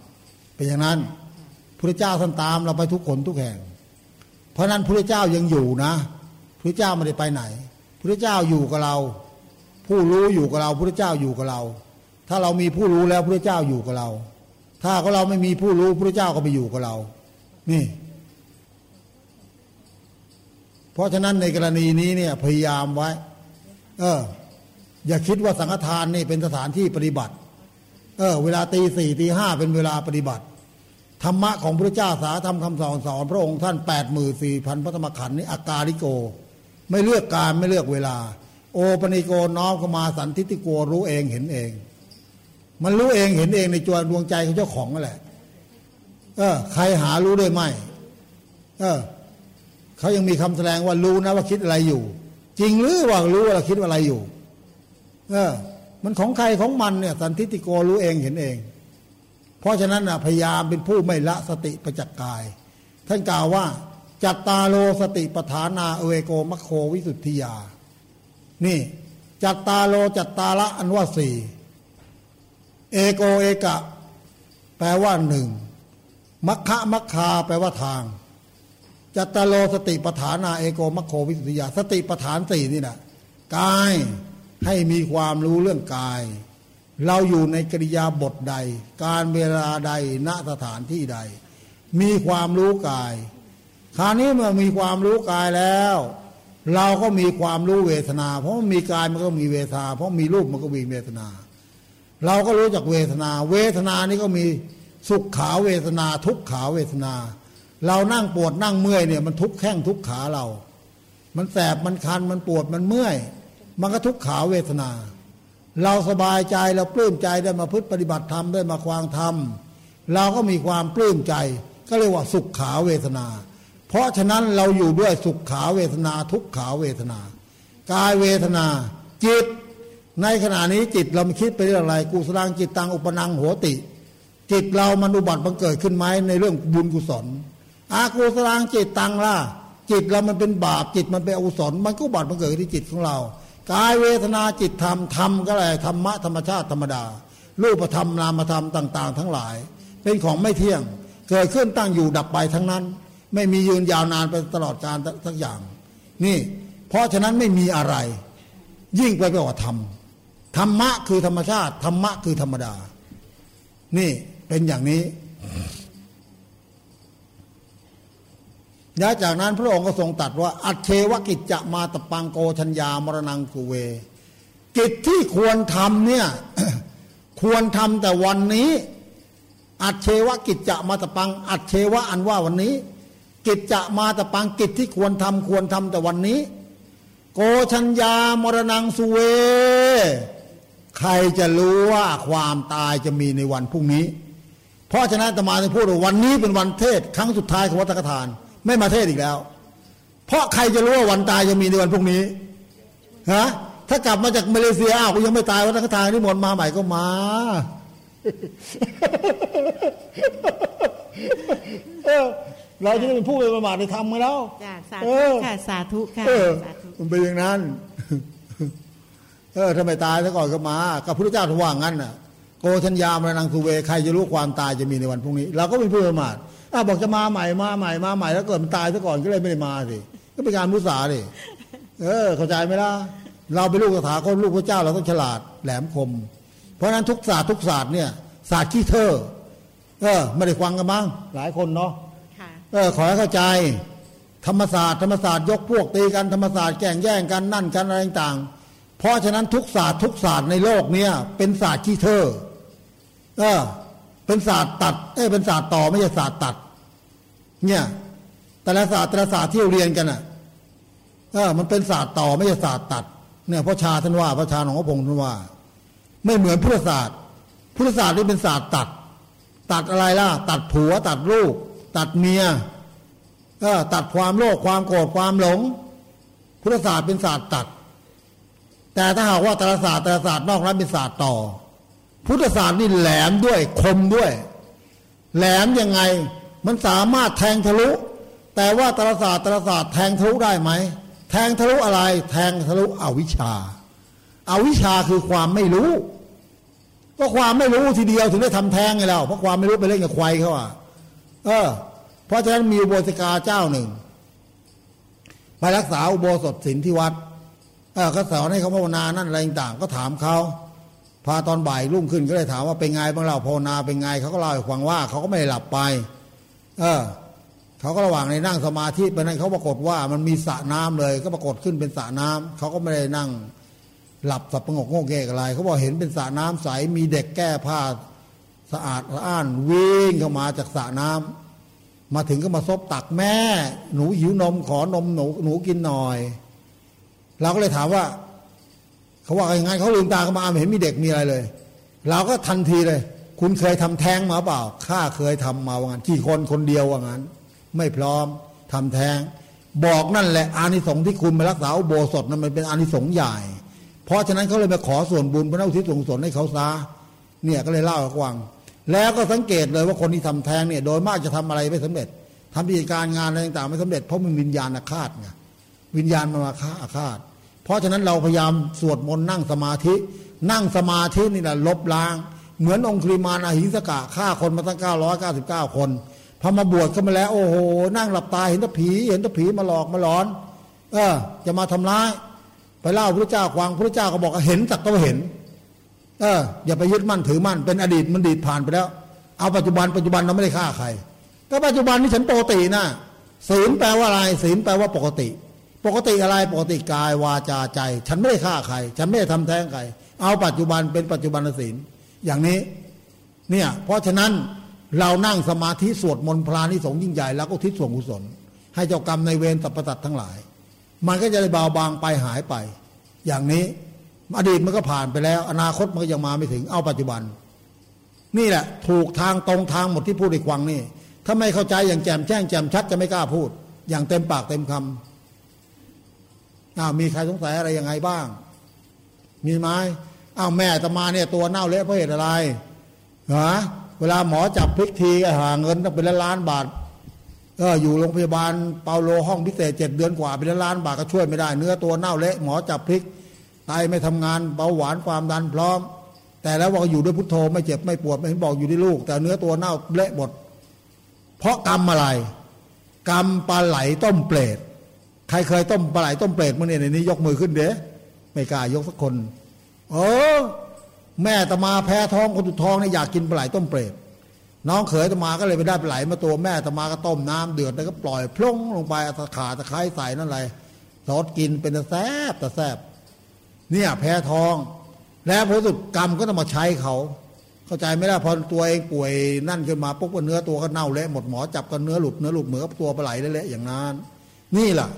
เป็นอย่างนั้นพระเจ้าท่านตามเราไปทุกคนทุกแห่ง เพราะฉะนั้นพระเจ้ายังอยู่นะพระเจ้าไม่ได้ไปไหนพระเจ้าอยู่กับเรา ผู้รู้อยู่กับเราพระเจ้าอยู่กับเรา ถ้าเรามีผู้รู้แล้วพระเจ้าอยู่กับเรา ถ้าเราไม่มีผู้รู้พระเจ้าก็ไปอยู่กับเรา นี่ เพราะฉะนั้นในกรณีนี้เนี่ยพยายามไว้ เออ อย่าคิดว่าสังฆทานนี่เป็นสถานที่ปฏิบัติ เออ เวลาตีสี่ตีห้าเป็นเวลาปฏิบัติธรรมะของพระเจ้าสาธรรมคำสอนสอน พระองค์ท่านแปดหมื่นสี่พันพระธรรมขันธ์นี่อากาลิโก ไม่เลือกการไม่เลือกเวลา โอปนิโกน้อมเข้ามาสันทิติโกรู้เองเห็นเอง มันรู้เองเห็นเองในจวนดวงใจของเจ้าของนั่นแหละเออ ใครหารู้ได้ไหมเออ เขายังมีคำแสดงว่ารู้นะว่าคิดอะไรอยู่ จริงหรือว่ารู้ว่าเราคิดอะไรอยู่ เออ มันของใครของมันเนี่ย สันทิฏฐิโกรู้เองเห็นเอง เพราะฉะนั้นนะพยายามเป็นผู้ไม่ละสติประจักษ์กาย ท่านกล่าวว่า จัตตาโร สติปัฏฐานาเอเวโกมัคโควิสุทธิยา นี่ จัตตาโร จัตตาระอันว่าสี่เอโกเอกะ แปลว่าหนึ่งมัคคะมัคคาแปลว่าทาง จัตตาโร สติปัฏฐานาเอโกมัคโควิสุทธิยาสติปัฏฐานสี่นี่นะกายให้มีความรู้เรื่องกาย เราอยู่ในกิริยาบทใด การเวลาใดณสถานที่ใด มีความรู้กาย คราวนี้เมื่อมีความรู้กายแล้ว เราก็มีความรู้เวทนา เพราะมีกายมันก็มีเวทนา เพราะมีรูปมันก็มีเวทนา เราก็รู้จักเวทนา เวทนานี่ก็มีสุขขาเวทนา ทุกขาเวทนา เรานั่งปวดนั่งเมื่อยเนี่ยมันทุกแข้งทุกขาเรา มันแสบมันคันมันปวดมันเมื่อย มันก็ทุกขาเวทนา เราสบายใจเราปลื้มใจได้มาพึ่ปฏิบัติธรรมได้มาควางธรรมเราก็มีความปลื้มใจ ก็เรียกว่าสุขขาเวทนา เพราะฉะนั้นเราอยู่ด้วยสุขขาเวทนา ทุกขาเวทนากายเวทนา จิต ในขณะนี้จิตเราม่คิดไปเรื่องอะไรกุศลจิตตังอุปนังโหติ จิตเรามันอุบัติบังเกิดขึ้นไหมในเรื่องบุญกุศล อากุศลจิตตังล่ะจิตเรามันเป็นบาปจิตมันเป็นอกุศลมันก็บัติบังเกิดที่จิตของเรากายเวทนาจิตธรรมธรรมก็อะไรธรรมะธรรมชาติธรรมดา รูปธรรมนามธรรมต่าง ๆ ทั้งหลาย เป็นของไม่เที่ยง เกิดขึ้นตั้งอยู่ดับไปทั้งนั้น ไม่มียืนยาวนานไปตลอดกาลสักอย่าง นี่ เพราะฉะนั้นไม่มีอะไร ยิ่งไปกว่าธรรมธรรมะคือธรรมชาติธรรมะคือธรรมดา นี่เป็นอย่างนี้ แล้วจากนั้นพระองค์ก็ทรงตรัสว่า อัจเชวกิจจะมาตปังโกชัญญามรณังกุเว กิจที่ควรทำเนี่ยควรทำแต่วันนี้ อัจเชวกิจจะมาตปัง อัจเชวะอันว่าวันนี้ กิจจะมาตปังกิจที่ควรทำควรทำแต่วันนี้โกโกชัญญามรณังสุเว ใครจะรู้ว่าความตายจะมีในวันพรุ่งนี้ เพราะฉะนั้นตมาจะพูดว่าวันนี้เป็นวันเทศ ครั้งสุดท้ายของวัตกทาน ไม่มาเทศอีกแล้ว เพราะใครจะรู้ว่าวันตายจะมีในวันพรุ่งนี้ฮะถ้ากลับมาจากมาเลเซียอ้าวกูยังไม่ตายวัตกทานนี่มนต์มาใหม่ก็มาเออเราจะได้เป็นผู้เป็นประมาทในธรรมมาแล้วจ้ะสาเอธุอค่ะสาธุค่ะเออสาธุมันเป็นอย่างนั้น เออถ้าไม่ตายซะก่อนก็มา กับพระพุทธเจ้าท่านว่างั้นน่ะ โกชัญญามรณังสุเวใครจะรู้ความตายจะมีในวันพรุ่งนี้ เราก็เป็นผู้ประมาท อะบอกจะมาใหม่มาใหม่มาใหม่แล้วเกิดมันตายซะก่อนก็เลยไม่ได้มาสิก็เป็นการมุสาดิเออ เข้าใจไหมล่ะเราเป็นลูกสถาคตลูกพระเจ้าเราต้องฉลาดแหลมคม เพราะฉะนั้นทุกศาสตร์ทุกศาสตร์เนี่ยศาสตร์ขี้เธอเออไม่ได้ฟังกันมั้งหลายคนเนาะค่ะเออขอให้เข้าใจ ธรรมศาสตร์ธรรมศาสตร์ยกพวกตีกันธรรมศาสตร์แก่งแย่งกันนั่นกันอะไรต่างๆเพราะฉะนั้นทุกศาสตร์ทุกศาสตร์ในโลกเนี้ยเป็นศาสตร์ขี้เธอเออ เป็นศาสตร์ตัดเออเป็นศาสตร์ต่อไม่ใช่ศาสตร์ตัด เนี่ย แต่ละศาสตร์แต่ละศาสตร์ที่เราเรียนกันอะเออมันเป็นศาสตร์ต่อไม่ใช่ศาสตร์ตัด เนี่ยพระชาท่านว่าพระชาหนองพระพงศ์ท่านว่า ไม่เหมือนพุทธศาสตร์พุทธศาสตร์นี่เป็นศาสตร์ตัด ตัดอะไรล่ะ ตัดผัว ตัดลูก ตัดเมียเออตัดความโลภความโกรธความหลง พุทธศาสตร์เป็นศาสตร์ตัด แต่ถ้าหากว่าแต่ละศาสตร์แต่ละศาสตร์นอกนั้นเป็นศาสตร์ต่อ พุทธศาสตร์นี่แหลมด้วยคมด้วย แหลมยังไงมันสามารถแทงทะลุ แต่ว่าต่ละศาสตร์ต่ละศาสตร์แทงทะลุได้ไหมแทงทะลุอะไร แทงทะลุอวิชชาอาวิชชาคือความไม่รู้ ก็ความไม่รู้ทีเดียวถึงได้ทำแท้งไงแล้วเพราะความไม่รู้ไปเล่นกับควายเขาอะเออ เพราะฉะนั้นมีอุโบสถกาเจ้าหนึ่งไปรักษาอุโบสถศีลที่วัดเออก็สอนให้เขาภาวนานั่นอะไรต่างก็ถามเขา พาตอนบ่ายรุ่งขึ้นก็เลยถามว่าเป็นไงบ้างเราภาวนาเป็นไงเขาก็เล่าให้ฟังว่าเขาก็ไม่ได้หลับไป เออเขาก็ระหว่างในนั่งสมาธิไปนั้นเขาปรากฏว่ามันมีสระน้ำเลย ก็ปรากฏขึ้นเป็นสระน้ำเขาก็ไม่ได้นั่งหลับสับประงกโง่เกกอะไรเขาบอกเห็นเป็นสระน้ำใสมีเด็กแก้ผ้าสะอาดสะอ้านวิ่งเข้ามาจากสระน้ำมาถึงก็มาซบตักแม่ หนูหิวนมขอนมหนูหนูกินหน่อย เราก็เลยถามว่า เขาว่ายังไงเขาลืมตาเข้ามาไม่เห็นมีเด็กมีอะไรเลย เราก็ทันทีเลย คุณเคยทำแท้งมาเปล่าข้าเคยทำมาว่างั้นกี่คนคนเดียวว่างั้น ไม่พร้อมทำแท้ง บอกนั่นแหละอานิสงส์ที่คุณมารักษาอุโบสถนั้นมันเป็นอานิสงส์ใหญ่ เพราะฉะนั้นเขาเลยมาขอส่วนบุญพระอุทิศส่วนกุศลให้เขาซาเนี่ยก็เลยเล่าให้ฟังแล้วก็สังเกตเลยว่าคนที่ทำแท้งเนี่ยโดยมากจะทำอะไรไม่สำเร็จทำกิจการงานอะไรต่างๆไม่สำเร็จเพราะมันวิญญาณอาฆาตไงวิญญาณมันมาฆ่าอาฆาต เพราะฉะนั้นเราพยายามสวดมนต์นั่งสมาธิ นั่งสมาธินี่แหละลบล้าง เหมือนองคุลิมานอหิงสกะฆ่าคนมาตั้ง 999 คนพอมาบวชเข้ามาแล้ว โอ้โห นั่งหลับตาเห็นตะผี เห็นตะผีมาหลอกมาหลอน เออ จะมาทำร้าย ไปเล่าพระเจ้าควางพระเจ้าก็บอกเห็นสักก็เห็น เออ อย่าไปยึดมั่นถือมั่นเป็นอดีตมันดีดผ่านไปแล้ว เอาปัจจุบันปัจจุบันเราไม่ได้ฆ่าใคร ก็ปัจจุบันนี้ฉันปกตินะศีลแปลว่าอะไรศีลแปลว่าปกติ ปกติอะไรปกติกายวาจาใจ ฉันไม่ได้ฆ่าใคร ฉันไม่ได้ทำแท้งใคร เอาปัจจุบันเป็นปัจจุบันศีลอย่างนี้เนี่ยเพราะฉะนั้นเรานั่งสมาธิสวดมนต์พรานิสงส์ยิ่งใหญ่แล้วก็ทิศส่วนกุศล ให้เจ้ากรรมในเวรสัพพสัตทั้งหลาย มันก็จะได้เบาบางไปหายไป อย่างนี้อดีตมันก็ผ่านไปแล้ว อนาคตมันก็ยังมาไม่ถึงเอาปัจจุบัน นี่แหละ ถูกทางตรงทางหมดที่พูดในควังนี่ถ้าไม่เข้าใจอย่างแจ่มแจ้งแจ่มชัดจะไม่กล้าพูด อย่างเต็มปากเต็มคำ อ้าวมีใครสงสัยอะไรยังไงบ้าง มีไหมอ้าวแม่ตมาเนี่ยตัวเน่าเละเพราะเหตุอะไรฮะเวลาหมอจับพลิกทีหาเงินต้องเป็นล้านบาทเอออยู่โรงพยาบาลเปาโลห้องพิเศษเจ็ดเดือนกว่าเป็นล้านบาทก็ช่วยไม่ได้ เนื้อตัวเน่าเละหมอจับพลิกไตไม่ทำงานเบาหวานความดันพร้อม แต่แล้วว่าอยู่ด้วยพุทโธไม่เจ็บไม่ปวดไม่บอกอยู่ที่ลูก แต่เนื้อตัวเน่าเละหมดเพราะกรรมอะไร กรรมปลาไหลต้มเปรต ใครเคยต้มปลาไหลต้มเปรตมื่อเนี่ยในนี้ยกมือขึ้นเด้ไม่กล้ายกสักคน เออ แม่ตมาแพ้ท้องคนตุดท้องเนี่ยอยากกินปลาไหลต้มเปรตน้องเขยตมาก็เลยไปได้ปลาไหลมาตัวแม่ตมาก็ต้มน้ำเดือดแล้วก็ปล่อยพลงลงไปตะขาตะไคร้ใส่นั่นอะไรซอสกินเป็นตะแซบตะแซบเนี่ยแพ้ท้อง แล้วผลสุดกรรมก็ต้องมาใช้เขาเข้าใจไหมล่ะพอตัวเองป่วยนั่นขึ้นมาปุ๊บก็เนื้อตัวก็เน่าเละหมดหมอจับกันเนื้อหลุดเนื้อหลุดเหมือกับตัวปลาไหลเละๆอย่างนั้น นี่แหละ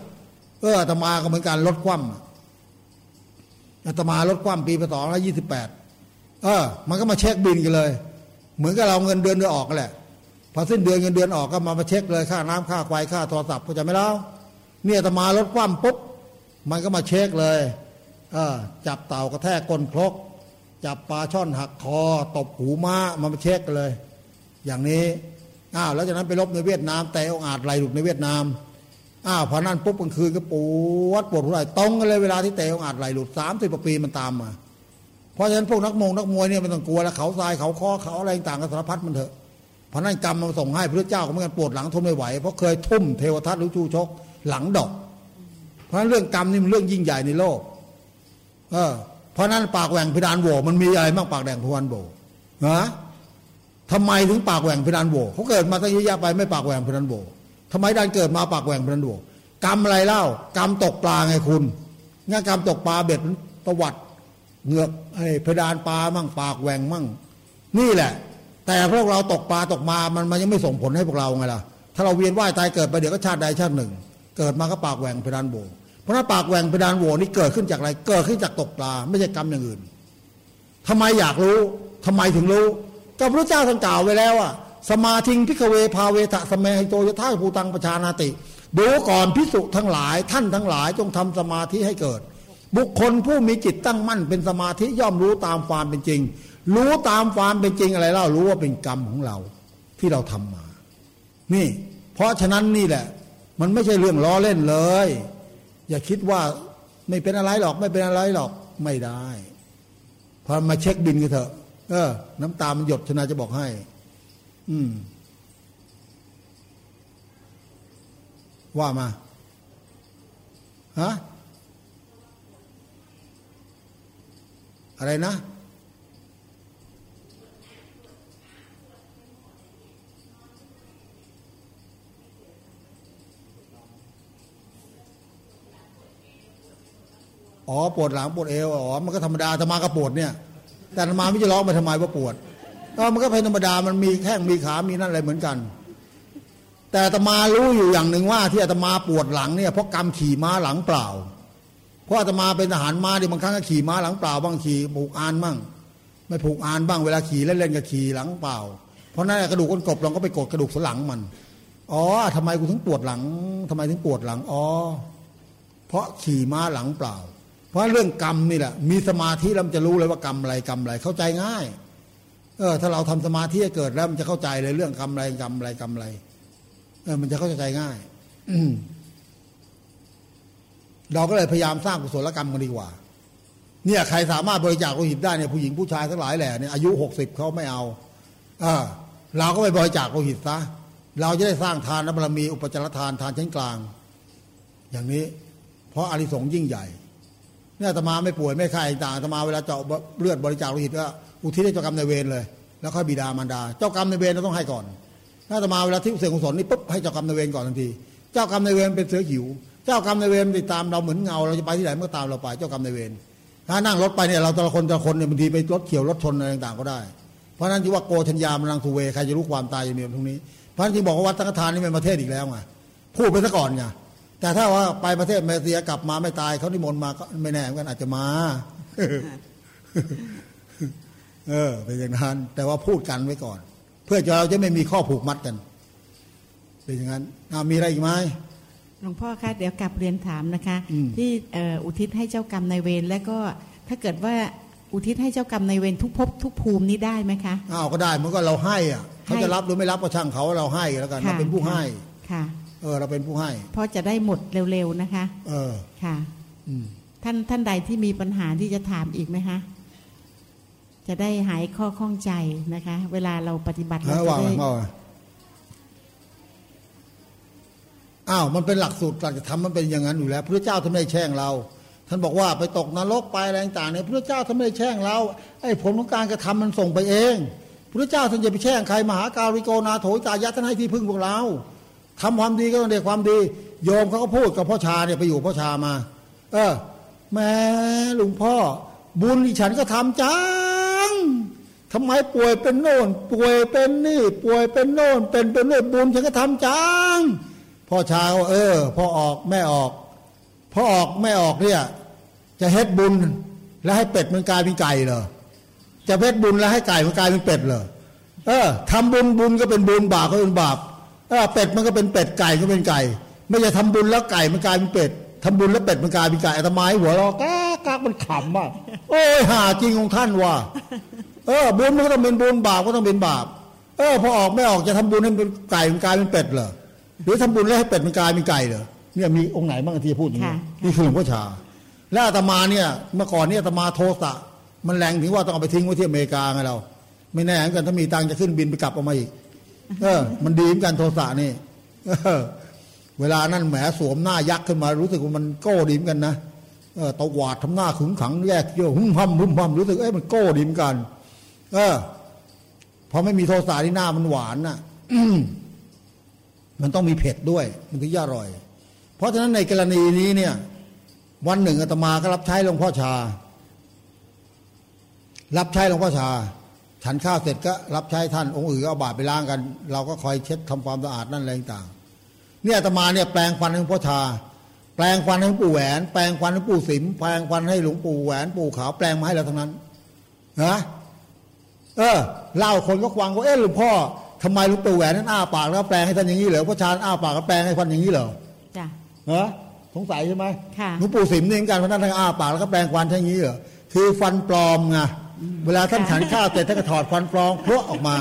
เออาตมาก็เหมือนกันรถคว่ำอาตมารถคว่ำปีพศร้อยยี่สิบแปดเออ มันก็มาเช็คบิลกันเลย เหมือนกับเราเงินเดือนเดือนออกกันแหละพอสิ้นเดือนเงินเดือนออกก็มามาเช็คเลยค่าน้ำค่าไฟค่าโทรศัพท์เข้าใจไหมเล่าเนี่ยอาตมารถคว่ำปุ๊บมันก็มาเช็คเลยเออจับเต่ากระแทกก้นครกจับปลาช่อนหักคอ ตบหูม้ามันมาเช็คกันเลย อย่างนี้อ้าวแล้วจากนั้นไปลบในเวียดนามแต่องอาจไหลหลุดในเวียดนาม อ้าวพอนั่นปุ๊บกลางคืนก็ปวดปวดหัวไหล่ตรงกันเลยเวลาที่เตะองอาจไหลหลุดสามสิบปีมันตามมา เพราะฉะนั้นพวกนักมงนักมวยเนี่ยมันต้องกลัวแล้วเขาทรายเขาคอเขาอะไรต่างกันสารพัดมันเถอะเพราะนั่นกรรมมันส่งให้พระเจ้าก็เหมือนกันปวดหลังทนไม่ไหวเพราะเคยทุ่มเทวทัตหรือจูชกหลังดอก เพราะนั้นเรื่องกรรมนี่มันเรื่องยิ่งใหญ่ในโลก เออ เพราะนั้นปากแหว่งเพดานโหวมันมีอะไรบ้างปากแดงพวนโบนะทำไมถึงปากแหว่งเพดานโหวเขาเกิดมาตั้งเยอะแยะไปไม่ปากแหว่งเพดานโหว ทำไมดันเกิดมาปากแหว่งเพดานโหวกรรมอะไรเล่ากรรมตกปลาไงคุณงานกรรมตกปลาเบ็ดประวัติเหงือกไอ้เพดานปลามั่งปากแหว่งมั่ง นี่แหละ แต่พวกเราตกปลาตกมามันมันยังไม่ส่งผลให้พวกเราไงล่ะถ้าเราเวียนว่ายตายเกิดไปเดี๋ยวก็ชาติใดชาติหนึ่ง เกิดมาก็ปากแหว่งเพดานโหวเพราะนั้นปากแหว่งเพดานโหวนี่เกิดขึ้นจากอะไร เกิดขึ้นจากตกปลา ไม่ใช่กรรมอย่างอื่นทำไมอยากรู้ทำไมถึงรู้ ก็พระเจ้าท่านกล่าวไว้แล้วอะ สมาธิงพิกเวพาเวทะสมหิโตยท่าภูตังประชานาติ ดูก่อนพิสุทั้งหลายท่านทั้งหลายจงทำสมาธิให้เกิด บุคคลผู้มีจิตตั้งมั่นเป็นสมาธิย่อมรู้ตามความเป็นจริง รู้ตามความเป็นจริงอะไรเล่ารู้ว่าเป็นกรรมของเราที่เราทำมา นี่ เพราะฉะนั้นนี่แหละ มันไม่ใช่เรื่องล้อเล่นเลย อย่าคิดว่าไม่เป็นอะไรหรอกไม่เป็นอะไรหรอกไม่ได้พอมาเช็คบินกันเถอะเออ น้ำตามันหยดชนะจะบอกให้ อืม ว่ามาฮะอะไรนะ อ๋อปวดหลังปวดเอว อ๋อ มันก็ธรรมดาธรรมาก็ปวดเนี่ย แต่ธรรมาไม่จะร้องไปทำไมว่าปวด ก็มันก็เป็นธรรมดามันมีแข้งมีขามีนั่นอะไรเหมือนกัน แต่อาตมารู้อยู่อย่างหนึ่งว่า ที่อาตมาปวดหลังเนี่ยเพราะกรรมขี่ม้าหลังเปล่า เพราะอาตมาเป็นทหารม้าดิบางครั้งก็ขี่ม้าหลังเปล่าบางขี่ผูกอานบ้างไม่ผูกอานบ้างเวลาขี่เล่นๆก็ขี่หลังเปล่า เพราะนั่นกระดูกก้นกบเราก็ไปกดกระดูกสันหลังมันอ๋อทำไมกูถึงปวดหลังทำไมถึงปวดหลังอ๋อเพราะขี่ม้าหลังเปล่า เพราะเรื่องกรรมนี่แหละมีสมาธิแล้วมันจะรู้เลยว่ากรรมอะไรกรรมอะไรเข้าใจง่าย เออถ้าเราทำสมาธิเกิดแล้วมันจะเข้าใจเลยเรื่องกรรมอะไรกรรมอะไรกรรมอะไรเออมันจะเข้าใจง่ายเราก็เลยพยายามสร้างกุศลกรรมกันดีกว่า เนี่ยใครสามารถบริจาคโลหิตได้เนี่ยผู้หญิงผู้ชายทั้งหลายแหละเนี่ยอายุหกสิบเขาไม่เอาเออเราก็ไปบริจาคโลหิตซะเราจะได้สร้างทานบารมีอุปจารทานทานชั้นกลาง อย่างนี้ เพราะอานิสงยิ่งใหญ่เนี่ยตมาไม่ป่วยไม่ไข้ต่างตมาเวลาเจาะเลือดบริจาคโลหิตก็ อุทิศให้เจ้ากรรมนายเวรเลย แล้วค่อยบิดามารดา เจ้ากรรมนายเวรเราต้องให้ก่อน ถ้าอาตมาเวลาที่เสกกุศลนี่ปุ๊บให้เจ้ากรรมนายเวรก่อนทันที เจ้ากรรมนายเวรเป็นเสือหิว เจ้ากรรมนายเวรติดตามเราเหมือนเงาเราจะไปที่ไหนมันก็ตามเราไป เจ้ากรรมนายเวรถ้านั่งรถไปเนี่ยเราแต่ละคนแต่ละคนเนี่ยบางทีไปรถเขียวรถชนอะไรต่างๆก็ได้ เพราะนั้นที่ว่าโกชัญญามันลังทูเวใครจะรู้ความตายอย่างนี้ตรงนี้ เพราะฉะนั้นที่บอกว่าวัดสังฆทานนี่เป็นประเทศอีกแล้วไงพูดไปซะก่อนไงแต่ถ้าว่าไปประเทศมาเลเซียกลับมาไม่ตายเขานิมนต์มาก็ไม่แน่เหมือนกันอาจจะมา เออเป็นอย่างนั้น แต่ว่าพูดกันไว้ก่อน เพื่อจะเราจะไม่มีข้อผูกมัดกัน เป็นอย่างนั้นเอามีอะไรอีกไหมหลวงพ่อคะเดี๋ยวกลับเรียนถามนะคะอืมที่เอ่ออุทิศให้เจ้ากรรมนายเวรและก็ถ้าเกิดว่าอุทิศให้เจ้ากรรมนายเวรทุกภพทุกภูมินี้ได้ไหมคะอ้าวก็ได้มันก็เราให้อะเขาจะรับหรือไม่รับก็ช่างเขาเราให้แล้วกันเราเป็นผู้ให้ค่ะ เออ เราเป็นผู้ให้เพราะจะได้หมดเร็วๆนะคะ เออค่ะอืมท่านท่านใดที่มีปัญหาที่จะถามอีกไหมคะ จะได้หายข้อข้องใจนะคะ เวลาเราปฏิบัติเราแล้วจะว่าได้ไงว่าไงอ้าวมันเป็นหลักสูตรหลักธรรมมันเป็นอย่างนั้นอยู่แล้วพระเจ้าท่านไม่ได้แช่งเรา ท่านบอกว่าไปตกนรกไปอะไรต่างๆเนี่ยพระเจ้าท่านไม่ได้แช่งเราไอ้ผลของการกระทำมันส่งไปเองพระเจ้าท่านจะไปแช่งใครมหาการิโกนาโถยตายะท่านให้ที่พึ่งพวกเราทำความดีก็ต้องได้ความดี โยมเขาก็พูดกับพ่อชาเนี่ยไปอยู่พ่อชามา เออแม่หลวงพ่อบุญที่ฉันก็ทำจัง ทำไมป่วยเป็นโน่น ป่วยเป็นนี่ ป่วยเป็นโน่น เป็นเป็นนี่บุญฉันก็ทำจังพ่อชาว่าเออพ่อออกแม่ออกพ่อออกแม่ออกเนี่ยจะเฮ็ดบุญ แล้วให้เป็ดมันกลายเป็นไก่เหรอจะเพชรบุญแล้วให้ไก่มันกลายเป็นเป็ดเหรอเออทำบุญบุญก็เป็นบุญบาปก็เป็นบาปเออเป็ดมันก็เป็นเป็ดไก่ก็เป็นไก่ ไม่ใช่ทำบุญแล้วไก่มันกลายเป็นเป็ดทำบุญแล้วเป็ดมันกลายเป็นไก่อาตมาหัวเราะก้ากากมันขำอะโอ้ยหาจริงของท่านว่ะ ออบุญมันก็ต้องเป็นบุญบาปก็ต้องเป็นบาป เออพอออกไม่ออกจะทำบุญให้เป็นไก่มันกลายเป็นเป็ดเหรอหรือทำบุญแล้วให้เป็ดมันกลายเป็นไก่เหรอเนี่ยมีองค์ไหนบ้างที่พูดอย่างนี้ค่ะนี่คือหลวงพ่อชา และอาตมาเนี่ยเมื่อก่อนเนี่ยอาตมาโทสะมันแรงถึงว่าต้องเอาไปทิ้งไว้ที่อเมริกาไงเรา ไม่แน่เหมือนกันถ้ามีตังค์จะขึ้นบินไปกลับออกมาอีก เออ มันดีเหมือนกันโทสะนี่เออเวลานั้นแหมสวมหน้ายักษ์ขึ้นมารู้สึกว่ามันโก้ดีเหมือนกันนะเออตะวาดทำหน้าขึงขังแยกเยี่ยวหุ่มพัมหุ่มพัมรู้สึกเอ้ยมันโก้ดีเหมือนกัน เออพอไม่มีโทสะที่หน้ามันหวานน่ะมันต้องมีเผ็ดด้วย มันถึงจะอร่อย เพราะฉะนั้นในกรณีนี้เนี่ย วันหนึ่งอาตมาก็รับใช้หลวงพ่อชา รับใช้หลวงพ่อชา ฉันข้าวเสร็จก็รับใช้ท่านองค์อื่นก็เอาบาตรไปล้างกัน เราก็คอยเช็ดทำความสะอาดนั่นอะไรต่างเนี่ยอาตมาเนี่ยแปลงฟันให้หลวงพ่อชา แปลงฟันให้หลวงปู่แหวน แปลงฟันให้ปู่สิมแปลงฟันให้หลวงปู่แหวน ปู่ขาวแปลงมาให้เราทั้งนั้นนะ เออเล่าคนก็ฟังว่าเอ๊ะหลวงพ่อทำไมหลวงปู่แหวนนั้นอ้าปากแล้วแปลงให้ท่านอย่างนี้เหรอพ่อชาอ้าปากแล้วแปลงให้ฟันอย่างนี้เหรอจ้ะฮะสงสัยใช่ไหมค่ะหลวงปู่สิมนี่เหมือนกันเพราะท่านทั้งอ้าปากแล้วก็แปลงฟันใช่อย่างนี้เหรอคือฟันปลอมไงเวลาท่านฉันข้าวเสร็จท่านก็ถอดฟันปลอมพลวออกมา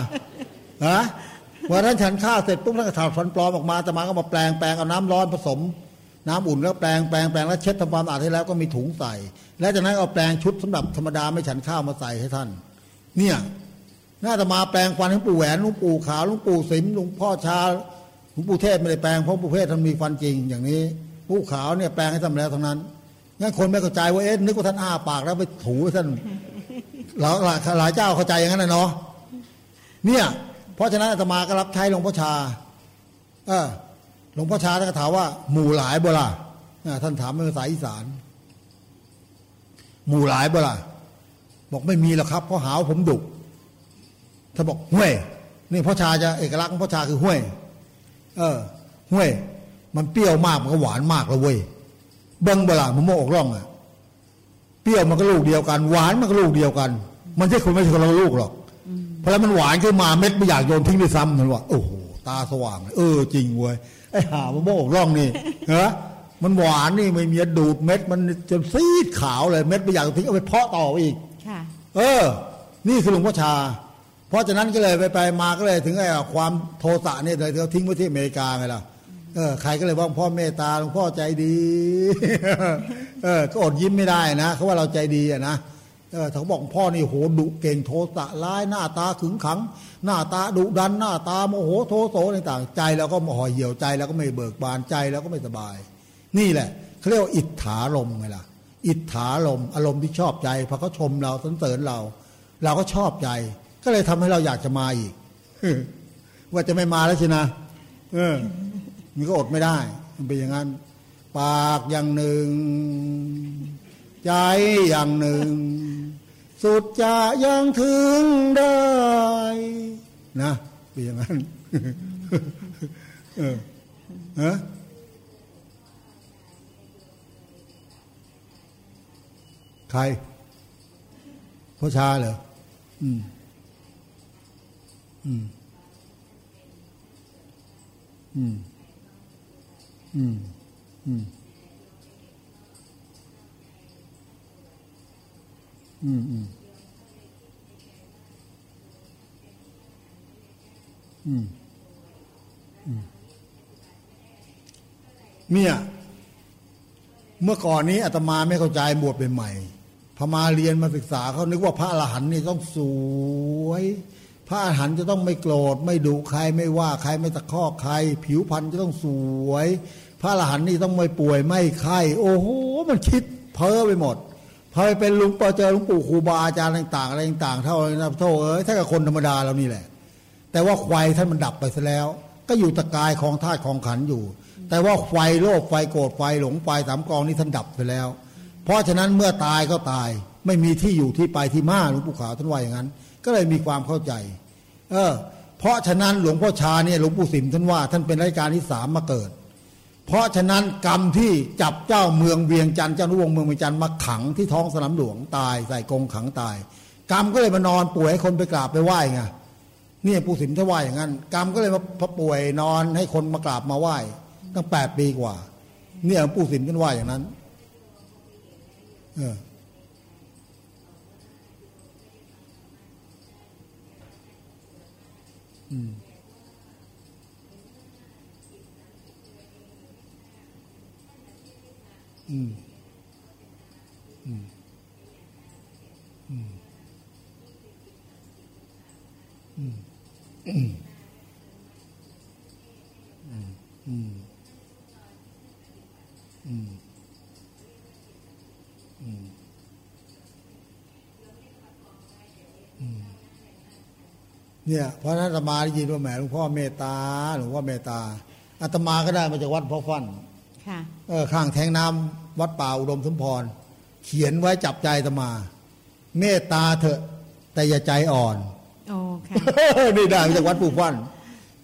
ฮะเวลาท่านฉันข้าวเสร็จปุ๊บท่านก็ถอดฟันปลอมออกมาแต่มาก็มาแปลงแปลงเอาน้ำร้อนผสม น้ำอุ่นแล้วแปลงแปลงแปลงแล้วเช็ดทำความสะอาดให้แล้วก็มีถุงใส่ แล้วจากนั้นเอาแปลงชุดสำหรับธรรมดาไม่ฉันข้าวมาใส่ให้ท่าน เนี่ย น่าจะมาแปลงฟันหลวงปู่แหวนหลวงปู่ขาวหลวงปู่สิมหลวงพ่อชาหลวงปู่เทศไม่ได้แปลงเพราะหลวงปู่เทศท่านมีฟันจริง อย่างนี้ผู้ขาวเนี่ยแปลงให้ทำแล้วทั้งนั้นงั้นคนไม่เข้าใจว่าเอ๊ะนึกว่าท่านอ้าปากแล้วไปถูท่านหลายหลายเจ้าเข้าใจอย่างนั้นนะเนาะเนี่ย เพราะฉะนั้นอาตมาก็รับใช้หลวงพ่อชาเออหลวงพ่อชาท่านก็ถามว่า หมู่หลายบ่ล่ะท่านถามเป็นภาษาอีสาน หมู่หลายบ่ล่ะบอกไม่มีหรอกครับเพราะหาวผมดุ ถ้าบอกห้วยนี่พ่อชาจะเอกลักษณ์ของพ่อชาคือห้วย เออห้วย มันเปรี้ยวมากมันก็หวานมากแล้วเว้ยเบิ้งเวลามะม่วงออกร่องอะเปรี้ยวมันก็ลูกเดียวกัน หวานมันก็ลูกเดียวกัน มันใช่คนไม่ใช่คนละลูกหรอกเพราะแล้วมันหวานขึ้นมาเม็ดไม่อยากโยนทิ้งด้วยซ้ำมันว่าโอ้โหตาสว่างเลยเออ จริงเว้ยไอ้หามะม่วงออกร่องนี่เหรอมันหวานนี่ไม่มีดูดเม็ด มันจนซีดขาวเลยเม็ดไม่อยากทิ้งเอาไปเพาะต่ออีกค่ะเออ นี่คือหลวงพ่อชา เพราะฉะนั้นก็เลยไปไปมาก็เลยถึงไอ้ความโทสะเนี่ยเลยเขาทิ้งไว้ที่อเมริกาไงล่ะเออใครก็เลยว่าพ่อเมตตาหลวงพ่อใจดี เออก็อดยิ้มไม่ได้นะเขาว่าเราใจดีอะนะเออเขาบอกพ่อนี่โหดุเก่งโทสะร้ายหน้าตาขึงขัง หน้าตาดุดันหน้าตาโมโหโทโสต่างๆใจเราก็ห่อเหี่ยวใจเราก็ไม่เบิกบานใจเราก็ไม่สบาย นี่แหละเขาเรียกว่าอิทธารมไงล่ะ อิทธารมอารมณ์ที่ชอบใจพอเขาชมเราสรรเสริญเรา เราก็ชอบใจ ก็เลยทำให้เราอยากจะมาอีกว่าจะไม่มาแล้วสินะเออ มันก็อดไม่ได้ มันเป็นอย่างนั้น ปากอย่างหนึ่ง ใจอย่างหนึ่ง สุดจะยังถึงได้ นะเป็นอย่างนั้น เออฮะใครพ่อชาเหรออืม อืม อืม อืม อืม อืม อืม อืม เนี่ย เมื่อก่อนนี้อาตมาไม่เข้าใจบวชใหม่ๆพอมาเรียนมาศึกษาเขานึกว่าพระอรหันต์นี่ต้องสวย พระอรหันจะต้องไม่โกรธ ไม่ดุใครไม่ว่าใครไม่ตะคอกใคร ผิวพรรณจะต้องสวย พระอรหันนี่ต้องไม่ป่วยไม่ไข้โอ้โหมันคิดเพ้อไปหมดพอไปเป็นลุงปอเจอลุงปู่ครูบาอาจารย์ต่าง ๆ อะไรต่างๆเท่านั้นเท่าเอ้ยถ้ากับคนธรรมดาเรานี่แหละ แต่ว่าไฟท่านมันดับไปซะแล้ว ก็อยู่ตะกายของธาตุของขันอยู่ แต่ว่าไฟโลภไฟโกรธไฟหลงไฟสามกองนี้ท่านดับไปแล้ว เพราะฉะนั้นเมื่อตายก็ตาย ไม่มีที่อยู่ที่ไปที่มาหลวงปู่ขาวท่านว่าอย่างนั้น ก็เลยมีความเข้าใจ เออ เพราะฉะนั้นหลวงพ่อชาเนี่ยหลวงปู่สิมท่านว่า ท่านเป็นรายการที่สามมาเกิด เพราะฉะนั้นกรรมที่จับเจ้าเมืองเวียงจันทร์เจ้านุวงศ์เมืองเวียงจันทร์มาขังที่ท้องสนามหลวงตายใส่กรงขังตาย กรรมก็เลยมานอนป่วยให้คนไปกราบไปไหว้ไงเนี่ยปู่สิมถ้าไหว้อย่างนั้น กรรมก็เลยมาป่วยนอนให้คนมากราบมาไหว้ตั้งแปดปีกว่า เนี่ยปู่สิมท่านว่าอย่างนั้น เออ อืมอืม อืม อืม อืม อืม อืม อืม อืม เนี่ย เพราะนั้นอาตมาได้ยินว่าแหมหลวงพ่อเมตตาหลวงพ่อเมตตาอาตมาก็ได้มาจากวัดพ่อฟั่นค่ะเออ ข้างแทงน้ำวัดป่าอุดมสมพร เขียนไว้จับใจอาตมา เมตตาเถอะแต่อย่าใจอ่อนโอ้ค่ะนี่ได้มาจากวัดปู่ฟั่น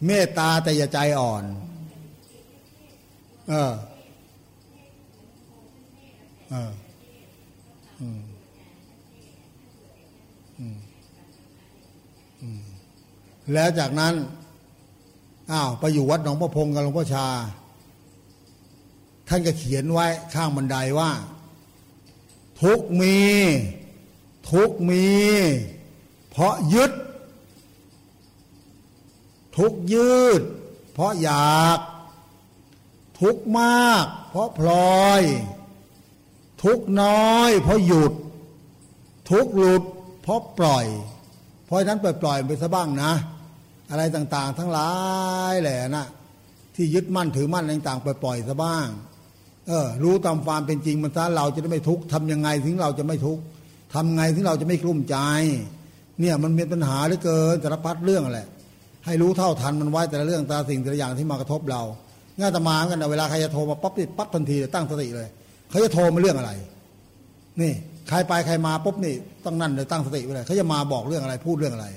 เมตตาแต่อย่าใจอ่อน เออเอออืมอืมอืมแล้วจากนั้นอ้าวไปอยู่วัดหนองพระพงกับหลวงพ่อชา ท่านก็เขียนไว้ข้างบันไดว่า ทุกมี ทุกมี เพราะยึด ทุกยืด เพราะอยาก ทุกมาก เพราะพลอย ทุกน้อย เพราะหยุด ทุกหลุด เพราะปล่อย เพราะนั้นปล่อยปล่อยไปซะบ้างนะ อะไรต่างๆ ทั้งหลายแหละนะที่ยึดมั่นถือมั่นต่างๆ ปล่อยปล่อยซะบ้าง เออ รู้ตามความเป็นจริงมันซะเราจะได้ไม่ทุกข์ทำยังไงถึงเราจะไม่ทุกข์ทำไงถึงเราจะไม่กลุ้มใจ เนี่ยมันมีปัญหาเหลือเกินสารพัดเรื่องแหละให้รู้เท่าทันมันไว้แต่ละเรื่องแต่ละสิ่งแต่ละอย่างที่มากระทบเราง่ายตมากันนะเวลาใครจะโทรมาปั๊บติดปั๊บทันทีตั้งสติเลยเขาจะโทรมาเรื่องอะไร นี่ใครไปใครมาปุ๊บนี่ต้องนั่นเลยตั้งสติไว้เลยเขาจะมาบอกเรื่องอะไรพูดเรื่องอะไร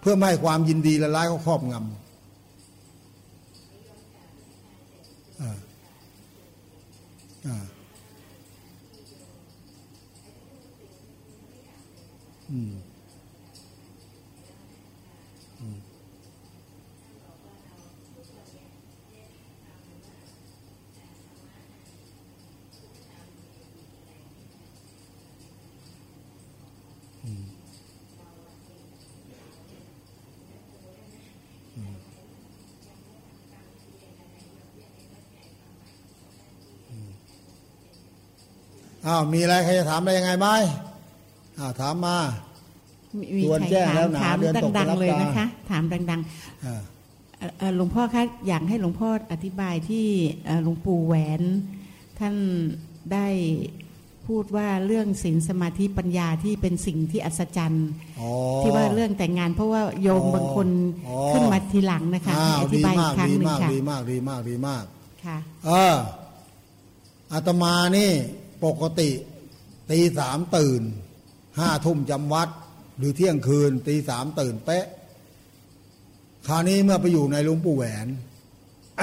เพื่อไม่ให้ความยินดีและร้ายเขาครอบงำ 嗯。嗯。 อ่าอืมอ้าวมีอะไรใครจะถามอะไรยังไงไหมอ้าวถามมามีมีชวนใครแจ้งถาแล้มวนะถามเดือนตกดังไปรับๆเลยตานะคะ ถามดังอ่าๆเอ่อเอ่อหลวงพ่อคะอยากให้หลวงพ่ออธิบายที่เอ่อหลวงปู่แหวน ท่านได้พูดว่าเรื่องศีลสมาธิปัญญาที่เป็นสิ่งที่อัศจรรย์อ๋อที่ว่าเรื่องแต่งงาน เพราะว่าโยมอ๋อบางคนอ๋อขึ้นมาทีหลังนะคะอ้าให้วอธิดีบายอีมากกครั้งดีหนึ่งมากค่ะดีมากดีมากดีมากค่ะเอออาตมานี่ ปกติตีสามตื่นห้าทุ่มจำวัด หรือเที่ยงคืนตีสามตื่นเป๊ะ คราวนี้เมื่อไปอยู่ในหลุงปู่แหวนเ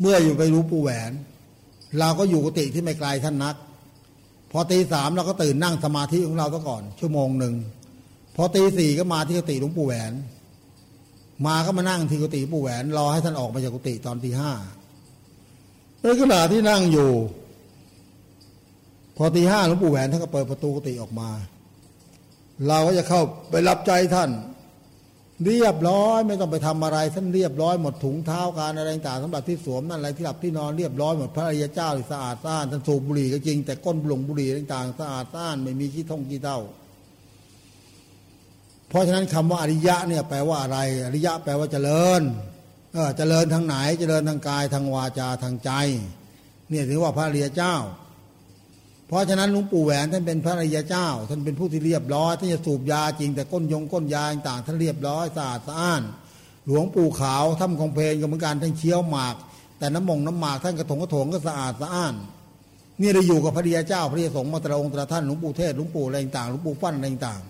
เมื่ออยู่ไปหลุงปู่แหวน เราก็อยู่กุฏิที่ไม่ไกลท่านนัก พอตีสามเราก็ตื่นนั่งสมาธิของเราซะก่อน ชั่วโมงหนึ่งพอตีสี่ก็มาที่กุฏิหลวงปู่แหวน มาก็มานั่งที่กุฏิปู่แหวนรอให้ท่านออกมาจากกุฏิตอนตีห้า ในขณะที่นั่งอยู่ พอตีห้าหลวงปู่แหวนท่านก็เปิดประตูกุฏิออกมา เราก็จะเข้าไปรับใจท่าน เรียบร้อยไม่ต้องไปทำอะไรท่านเรียบร้อยหมดถุงเท้าการอะไรต่างสำหรับที่สวมนั่นอะไรที่หลับที่นอนเรียบร้อยหมดพระอริยเจ้าสะอาดสะอาดท่านสูบบุหรี่ก็จริง แต่ก้นบุหลงบุหรี่ต่างสะอาดสะอาดไม่มีขี้ท่องขี้เต้าเพราะฉะนั้นคำว่าอริยะเนี่ยแปลว่าอะไร อริยะแปลว่าเจริญ เออเจริญทางไหนเจริญทางกายทางวาจาทางใจ เนี่ยถือว่าพระอริยเจ้า เพราะฉะนั้นหลวงปู่แหวนท่านเป็นพระอริยเจ้า ท่านเป็นผู้ที่เรียบร้อยท่านจะสูบยาจริงแต่ก้นยงก้นยาต่างท่านเรียบร้อยสะอาดสะอ้าน หลวงปู่ขาวถ้ำของเพลนก็เหมือนกันท่านเคี้ยวหมาก แต่น้ำมงน้ำหมากท่านกระถงกระถงก็สะอาดสะอ้านนี่ได้อยู่กับพระอริยเจ้า พระอริยสงฆ์มาต่ละองค์ต่ละท่านหลวงปู่เทศหลวงปู่อะไรต่างหลวงปู่ฟั่นอะไรต่าง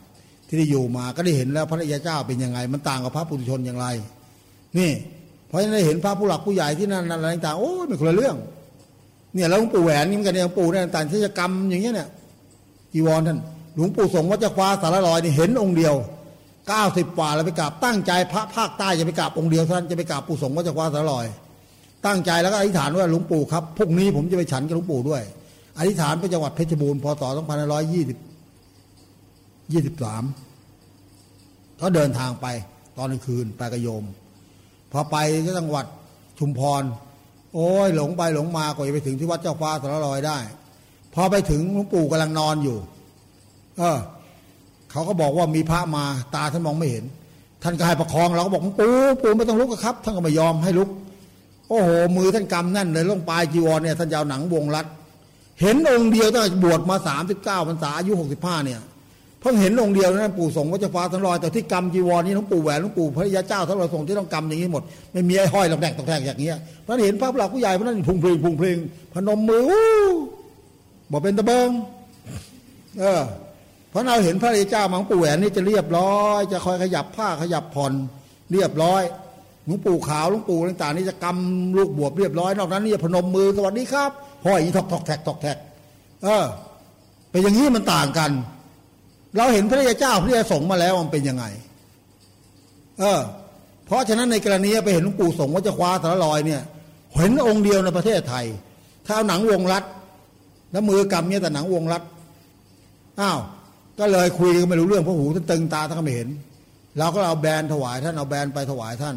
ที่ได้อยู่มาก็ได้เห็นแล้วพระอริยเจ้าเป็นยังไง มันต่างกับพระปุถุชนอย่างไร นี่ เพราะฉะนั้นเห็นพระผู้หลักผู้ใหญ่ที่นั่นอะไรต่างโอ้ยไม่คนละเรื่อง เนี่ยแล้วหลวงปู่แหวนนี่เหมือนกันเนี่ยหลวงปู่เนี่ยต่างที่จะกรรมอย่างเงี้ยเนี่ยจีวรท่านหลวงปู่สงฆ์วัดจะคว้าสารลอยนี่เห็นองค์เดียวเก้าสิบกว่าแล้วไปกราบตั้งใจพระภาคใต้จะไปกราบองค์เดียวท่านจะไปกราบปู่สงฆ์วัดจะคว้าสารลอย ตั้งใจแล้วก็อธิษฐานว่าหลวงปู่ครับพรุ่งนี้ผมจะไปฉันกับหลวงปู่ด้วยอธิษฐานไปจังหวัดเพชรบูรณ์พศ2520ยี่สิบสามเขาเดินทางไปตอนกลางคืนไปกระโยม พอไปที่จังหวัดชุมพร โอ้ยหลงไปหลงมากว่าจะไปถึงที่วัดเจ้าฟ้าสารลอยได้ พอไปถึงหลวงปู่กำลังนอนอยู่ เออเขาก็บอกว่ามีพระมาตาท่านมองไม่เห็น ท่านก็ให้ประคองเราก็บอกปู่ปู่ไม่ต้องลุกอะครับ ท่านก็ไม่ยอมให้ลุก โอ้โห มือท่านกำแน่นเลยลงปลายจีวรเนี่ยท่านจะเอาหนังวงรัดเห็นองค์เดียวตั้งแต่บวชมาสามสิบเก้าพรรษาอายุหกสิบห้าเนี่ย เพิ่งเห็นองค์เดียวนั้นปู่สงฆ์วัชฟ้าทั้งรอยแต่ที่กำจีวรนี่หลวงปู่แหวนหลวงปู่พระยาเจ้าทั้งรอยทรงที่ต้องกำอย่างนี้หมดไม่มีไอ้ห้อยหลอกแดกตอกแทกอย่างเงี้ยเพราะเห็นพระผู้หลักผู้ใหญ่เพราะนั้นพุงเพลงพุงเพลงพนมมืออู้บอกเป็นตะเบิงเออเพราะเราเห็นพระยาเจ้ามาหลวงปู่แหวนนี่จะเรียบร้อย จะคอยขยับผ้าขยับผ่อนเรียบร้อยหลวงปู่ขาวหลวงปู่ต่างๆนี่จะกำลูกบวบเรียบร้อยนอกนั้นนี่จะพนมมือสวัสดีครับห้อยอีทอกทอกแทกทอกแทกเออเป็นอย่างนี้มันต่างกัน เราเห็นพระยาเจ้าพระยาสงฆ์มาแล้วมันเป็นยังไง เออ เพราะฉะนั้นในกรณีไปเห็นหลวงปู่สงฆ์ว่าจะคว้าสารลอยเนี่ยเห็นองค์เดียวในประเทศไทย ถ้าเอาหนังวงรัดแล้วมือกำเนี่ยแต่หนังวงรัดอ้าวก็เลยคุยกันไม่รู้เรื่องเพราะหูท่านตึงตาท่านก็ไม่เห็นเราก็เอาแบนถวายท่านเอาแบนไปถวายท่าน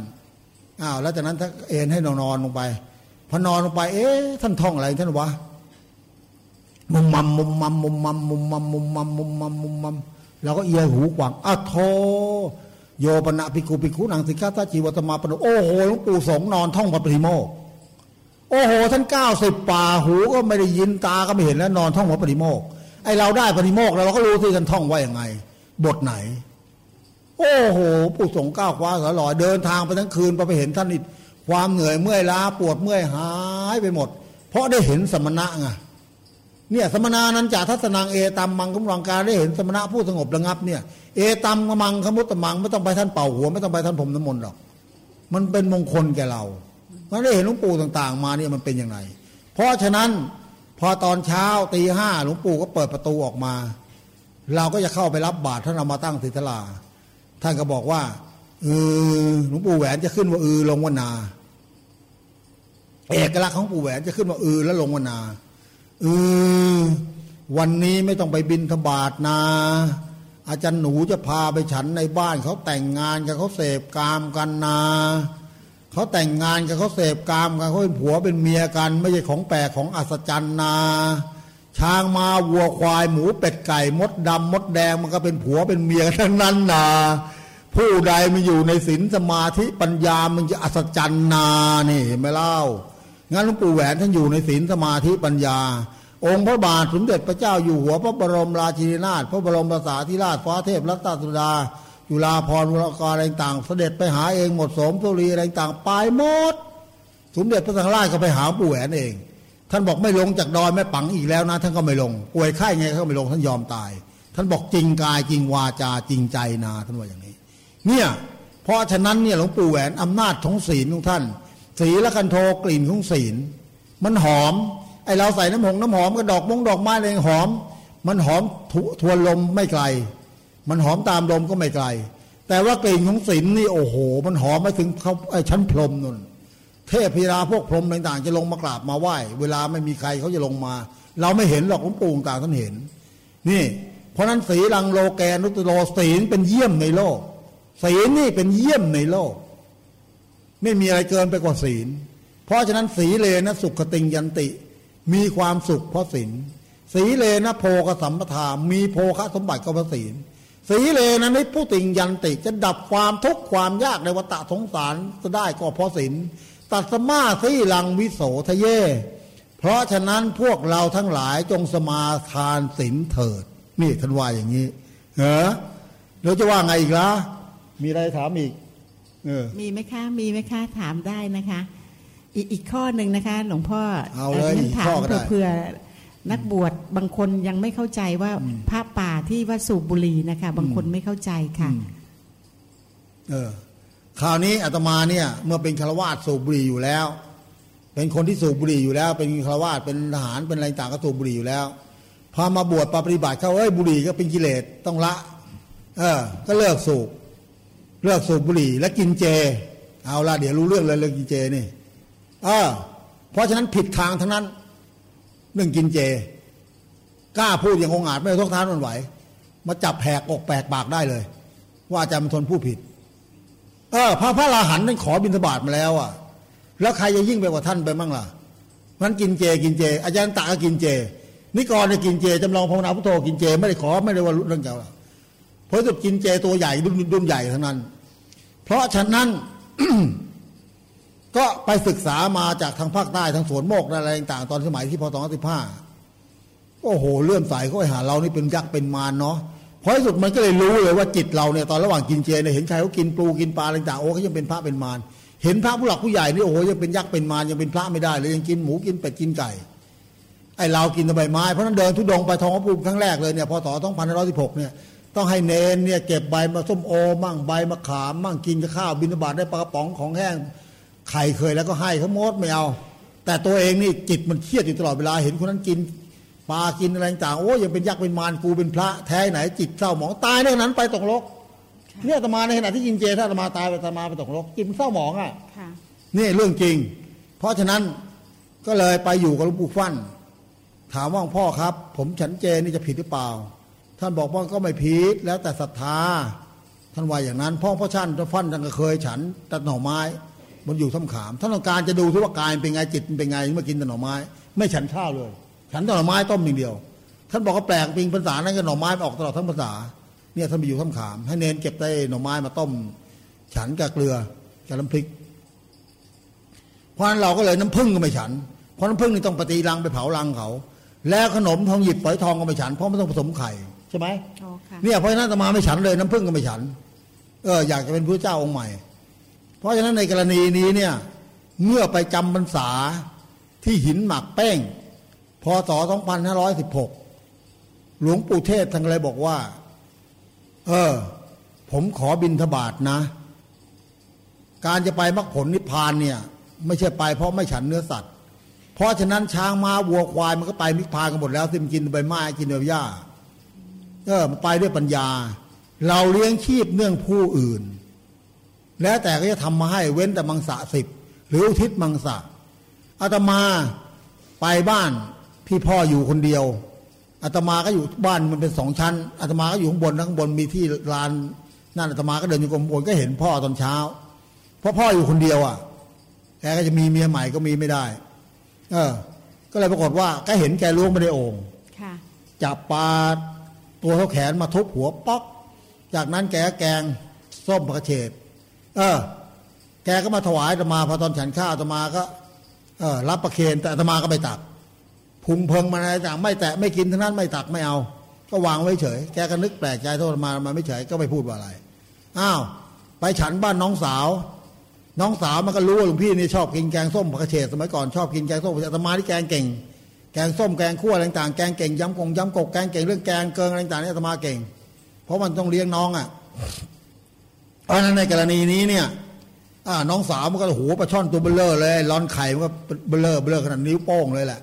อ้าวแล้วจากนั้นท่านเอ็นให้นอนนอนลงไปพอนอนลงไป เอ๊ะท่านท่องอะไรท่านวะ มุมมัมมุมมัมมุมมัมมุมมัมมุมมัมมุมมัมมุมมัมเราก็เอียหูกวางอ้าโทโยปนะปิกุปิกุนังสิกาตาจีวัตมาปนโอ้โหหลวงปู่สงนอนท่องพระปริโมกโอ้โหท่านเก้าสิบป่าหูก็ไม่ได้ยินตาก็ไม่เห็นแล้วนอนท่องพระปริโมกไอเราได้ปริโมกแล้วเราก็รู้ที่ท่านท่องว่าอย่างไง บทไหน โอ้โหปู่สงก้าวคว้าสลอยเดินทางไปทั้งคืนพอไปเห็นท่านนี่ความเหนื่อยเมื่อยล้าปวดเมื่อยหายไปหมด เพราะได้เห็นสมณะไง เนี่ยสมณานันจาทัศนังเอตัมมังกุมรังการได้เห็นสมณะผู้สงบระงับเนี่ยเอตัมมังขมุตตมังไม่ต้องไปท่านเป่าหัว ไม่ต้องไปท่านผมน้ำมนต์หรอก มันเป็นมงคลแก่เรามันได้เห็นหลวงปู่ต่าง ๆ มาเนี่ยมันเป็นยังไงเพราะฉะนั้นพอตอนเช้าตีห้าหลวงปู่ก็เปิดประตูออกมา เราก็จะเข้าไปรับบาตรท่านเอามาตั้งศิทลา ท่านก็บอกว่าเออหลวงปู่แหวนจะขึ้นว่าเออลงวนา เอกลักษณ์ของปู่แหวนจะขึ้นว่าเออแล้วลงวนา ออวันนี้ไม่ต้องไปบินธบาตนาอาจารย์หนูจะพาไปฉันในบ้านเขาแต่งงานกันเขาเสพกามกันนาเขาแต่งงานกันเขาเสพกามกันเขาเป็นผัวเป็นเมียกัน ไม่ใช่ของแปลกของอัศจรรย์นาช้างมาวัวควายหมูเป็ดไก่มดดำมดแดงมันก็เป็นผัวเป็นเมียกันทั้งนั้นนาผู้ใดมันอยู่ในศีลสมาธิปัญญามันจะอัศจรรย์นานี่ไหมเล่า งั้นหลวงปู่แหวนท่านอยู่ในศีลสมาธิปัญญา องค์พระบาทสมเด็จพระเจ้าอยู่หัวพระบรมราชินีนาถพระบรมภาษาธิราชฟ้าเทพรัตนสุดาจุฬาภรณ์วรกรอะไรต่างเสด็จไปหาเองหมดสมตุลีอะไรต่างไปหมดสมเด็จพระสังฆราชก็ไปหาปู่แหวนเอง ท่านบอกไม่ลงจากดอยแม่ปังอีกแล้วนะ ท่านก็ไม่ลงป่วยไข้ไงก็ไม่ลงท่านยอมตาย ท่านบอกจริงกายจริงวาจาจริงใจนาท่านว่าอย่างนี้ เนี่ยเพราะฉะนั้นเนี่ยหลวงปู่แหวนอำนาจของศีลของท่าน ศีละคันโทกลิ่นของศีล มันหอม ไอเราใส่น้ำหงน้ำหอมก็ดอกมงดอกไม้อะไรหอม มันหอมทวนลมไม่ไกล มันหอมตามลมก็ไม่ไกล แต่ว่ากลิ่นของศีลนี่โอ้โห มันหอมไปถึงเขาไอชั้นพรมนั่นเทพพิราพวกพรหมต่างๆ จะลงมากราบมาไหว้ เวลาไม่มีใครเขาจะลงมา เราไม่เห็นหรอกหลวงปู่ต่างท่านเห็น นี่ เพราะนั้นศีลังโลแกนุตโลศีลเป็นเยี่ยมในโลกศีลนี่เป็นเยี่ยมในโลก ไม่มีอะไรเกินไปกว่าศีล เพราะฉะนั้นสีเลนะสุขติงยันติ มีความสุขเพราะศีลสีเลนะโพกสัมปทามีโพคะสมบัติก็เพราะศีลสีเลนะนิผู้ติงยันติจะดับความทุกข์ความยากในวัฏสงสารจะได้ก็เพราะศีลตัดสมาสีลังวิโสทะเย เพราะฉะนั้นพวกเราทั้งหลายจงสมาทานศีลเถิด นี่ท่านว่าอย่างนี้ เหรอเราจะว่าไงอีกล่ะมีอะไรถามอีก มีไหมคะ มีไหมคะ ถามได้นะคะ อีกอีกข้อหนึ่งนะคะ หลวงพ่อเอาเลยฉันอีกถาข้มอก็ได้เผื่อๆนักบวชบางคนยังไม่เข้าใจว่าพระป่าที่ว่าสูบบุหรี่นะคะ บางคนไม่เข้าใจค่ะ เออคราวนี้อาตมาเนี่ย เมื่อเป็นฆราวาสสูบบุหรี่อยู่แล้ว เป็นคนที่สูบบุหรี่อยู่แล้ว เป็นฆราวาสเป็นทหารเป็นอะไรต่างก็สูบบุหรี่อยู่แล้วพอมาบวชปฏิบัติเขาเอ้ยบุหรี่ก็เป็นกิเลสต้องละ เออ ก็เลิกสูบ เลิกสูบบุหรี่ และกินเจ เอาละเดี๋ยวรู้เรื่องเลยเรื่องกินเจนี่เออเพราะฉะนั้นผิดทางทั้งนั้นเรื่องกินเจ กล้าพูดอย่างองอาจไม่ทุกท้านมันไหว มาจับแผกอกแปกปากได้เลย ว่าอาจารย์มณฑลผู้ผิด เออ พระพระราหันนั้นขอบิณฑบาตมาแล้วอะ แล้วใครจะยิ่งไปกว่าท่านไปมั่งล่ะมันกินเจกินเจ อาจารย์ตาก็กินเจ นิกรเนี่ยกินเจจำลองภาวนาพุทโธกินเจ ไม่ได้ขอไม่ได้ว่าเรื่องเก่าเพราะจะกินเจตัวใหญ่ดุนดุนใหญ่ทั้งนั้น เพราะฉะนั้นก็ไปศึกษามาจากทางภาคใต้ทางสวนโมกอะไรต่างๆตอนสมัยที่พศสิบห้าโอ้โหเลื่อมใสเขาไปหาเรานี่เป็นยักษ์เป็นมารเนาะพอที่สุดมันก็เลยรู้เลยว่าจิตเราเนี่ยตอนระหว่างกินเจเนี่ยเห็นใครเขากินปลูกินปลาอะไรต่างโอ้เขายังเป็นพระเป็นมารเห็นพระผู้หลักผู้ใหญ่นี่โอ้โหยังเป็นยักษ์เป็นมารยังเป็นพระไม่ได้เลยยังกินหมูกินเป็ดกินไก่ไอเรากินต่ใบไม้เพราะนั้นเดินทุดงไปทองพระภูมิครั้งแรกเลยเนี่ยพศสองพันร้อยสิบหกเนี่ย ต้องให้เนนเนี่ยเก็บใบมาส้มโอ มั่งใบมะขาม มั่งกินกับข้าวบินบาตได้ปลากระป๋องของแห้งไข่เคยแล้วก็ให้เขามดไม่เอา แต่ตัวเองนี่จิตมันเครียดอยู่ตลอดเวลาเห็นคนนั้นกินปลากินอะไรต่างโอ้ยังเป็นยักษ์เป็นมารกูเป็นพระแท้ไหน จิตเศร้าหมองตายในนั้นไปตกลกเนี่ยตมาในขณะที่กินเจถ้าตมาตายไปตมาไปตกลกจิตเศร้าหมองอะนี่เรื่องจริง เพราะฉะนั้นก็เลยไปอยู่กับหลวงปู่ฟั่นถามว่าพ่อครับ ผมฉันเจนี่จะผิดหรือเปล่า ท่านบอกว่าก็ไม่ผิดแล้วแต่ศรัทธา ท่านว่าอย่างนั้นพ่อพ่อชันจะฟันท่านก็เคยฉันตัดหน่อไม้มันอยู่ท่าขามท่านต้องการจะดูที่ว่ากายเป็นไงจิตเป็นไงเมื่อกินแต่หน่อไม้ ไม่ฉันข้าวเลย ฉันแต่หน่อไม้ต้มอย่างเดียว ท่านบอกว่าแปลกปิงภาษานั้นก็หน่อไม้ออกตลอดทั้งภาษาเนี่ยท่านไปอยู่ท่าขาม ให้เน้นเก็บได้หน่อไม้มาต้ม ฉันกับเกลือกับน้ำพริก เพราะนั้นเราก็เลยน้ำผึ้งก็ไม่ฉัน เพราะน้ำผึ้งนี่ต้องปฏิรังไปเผารังเขา แล้วขนมทองหยิบฝอยทองก็ไม่ฉัน เพราะไม่ต้องผสมไข่ ช่ไหมเนี่ยเพราะฉะนั้นตมาไม่ฉันเลยน้ำผึ้งก็ไม่ฉัน เอออยากจะเป็นพระเจ้าองค์ใหม่ เพราะฉะนั้นในกรณีนี้เนี่ย เมื่อไปจำพรรษาที่หินหมักแป้งพศ2516 หลวงปู่เทศทั้งเลยบอกว่า เออ ผมขอบินทบาทนะ การจะไปมรรคผลนิพพานเนี่ย ไม่ใช่ไปเพราะไม่ฉันเนื้อสัตว์ เพราะฉะนั้นช้างม้าวัวควายมันก็ไปมิพานกันหมดแล้วที่มันกินใบไม้กินใบหญ้า เออมันไปด้วยปัญญา เราเลี้ยงชีพเนื่องผู้อื่น แล้วแต่ก็จะทำมาให้เว้นแต่มังสะสิบหรืออุทิศมังสะอาตมาไปบ้านพี่พ่ออยู่คนเดียวอาตมาก็อยู่บ้านมันเป็นสองชั้นอาตมาก็อยู่ข้างบนข้างบนมีที่ลานนั่นอาตมาก็เดินอยู่กรมบนก็เห็นพ่อตอนเช้า เพราะพ่ออยู่คนเดียวอะแกก็จะมีเมียใหม่ก็มีไม่ได้ เออ ก็เลยปรากฏว่าก็เห็นแกล้วงไปในโอ่งจับปลา ตัวเขาแขนมาทุบหัวป๊อก จากนั้นแกแกงส้มผักเฉดเออ แกก็มาถวายตมาพอตอนฉันข้าวตมาก็ เออรับประเคนแต่ตมาก็ไม่ตักพุงเพิงมาอะไรต่างไม่แตะไม่กินทั้งนั้นไม่ตักไม่เอา ก็วางไว้เฉย แกก็นึกแปลกใจโทษมามาไม่เฉยก็ไม่พูดว่าอะไรอ้าวไปฉันบ้านน้องสาว น้องสาวมันก็รู้ว่าหลวงพี่นี่ชอบกินแกงส้มผักเฉดสมัยก่อนชอบกินแกงส้มอาตมาที่แกงเก่ง แกงส้มแกงขั้วอะไรต่างแกงเก่งย้ำกงย้ำกกแกงเก่งเรื่องแกงเกิงอะไรต่างนี่อาตมาเก่ง เพราะมันต้องเลี้ยงน้องอะเพราะนั้นในกรณีนี้เนี่ยน้องสาวมันก็หัวปลาช่อนตัวเบลเลอร์เลยร้อนไข่มันก็เบลเลอร์เบลเลอร์ขนาดนิ้วโป้งเลยแหละ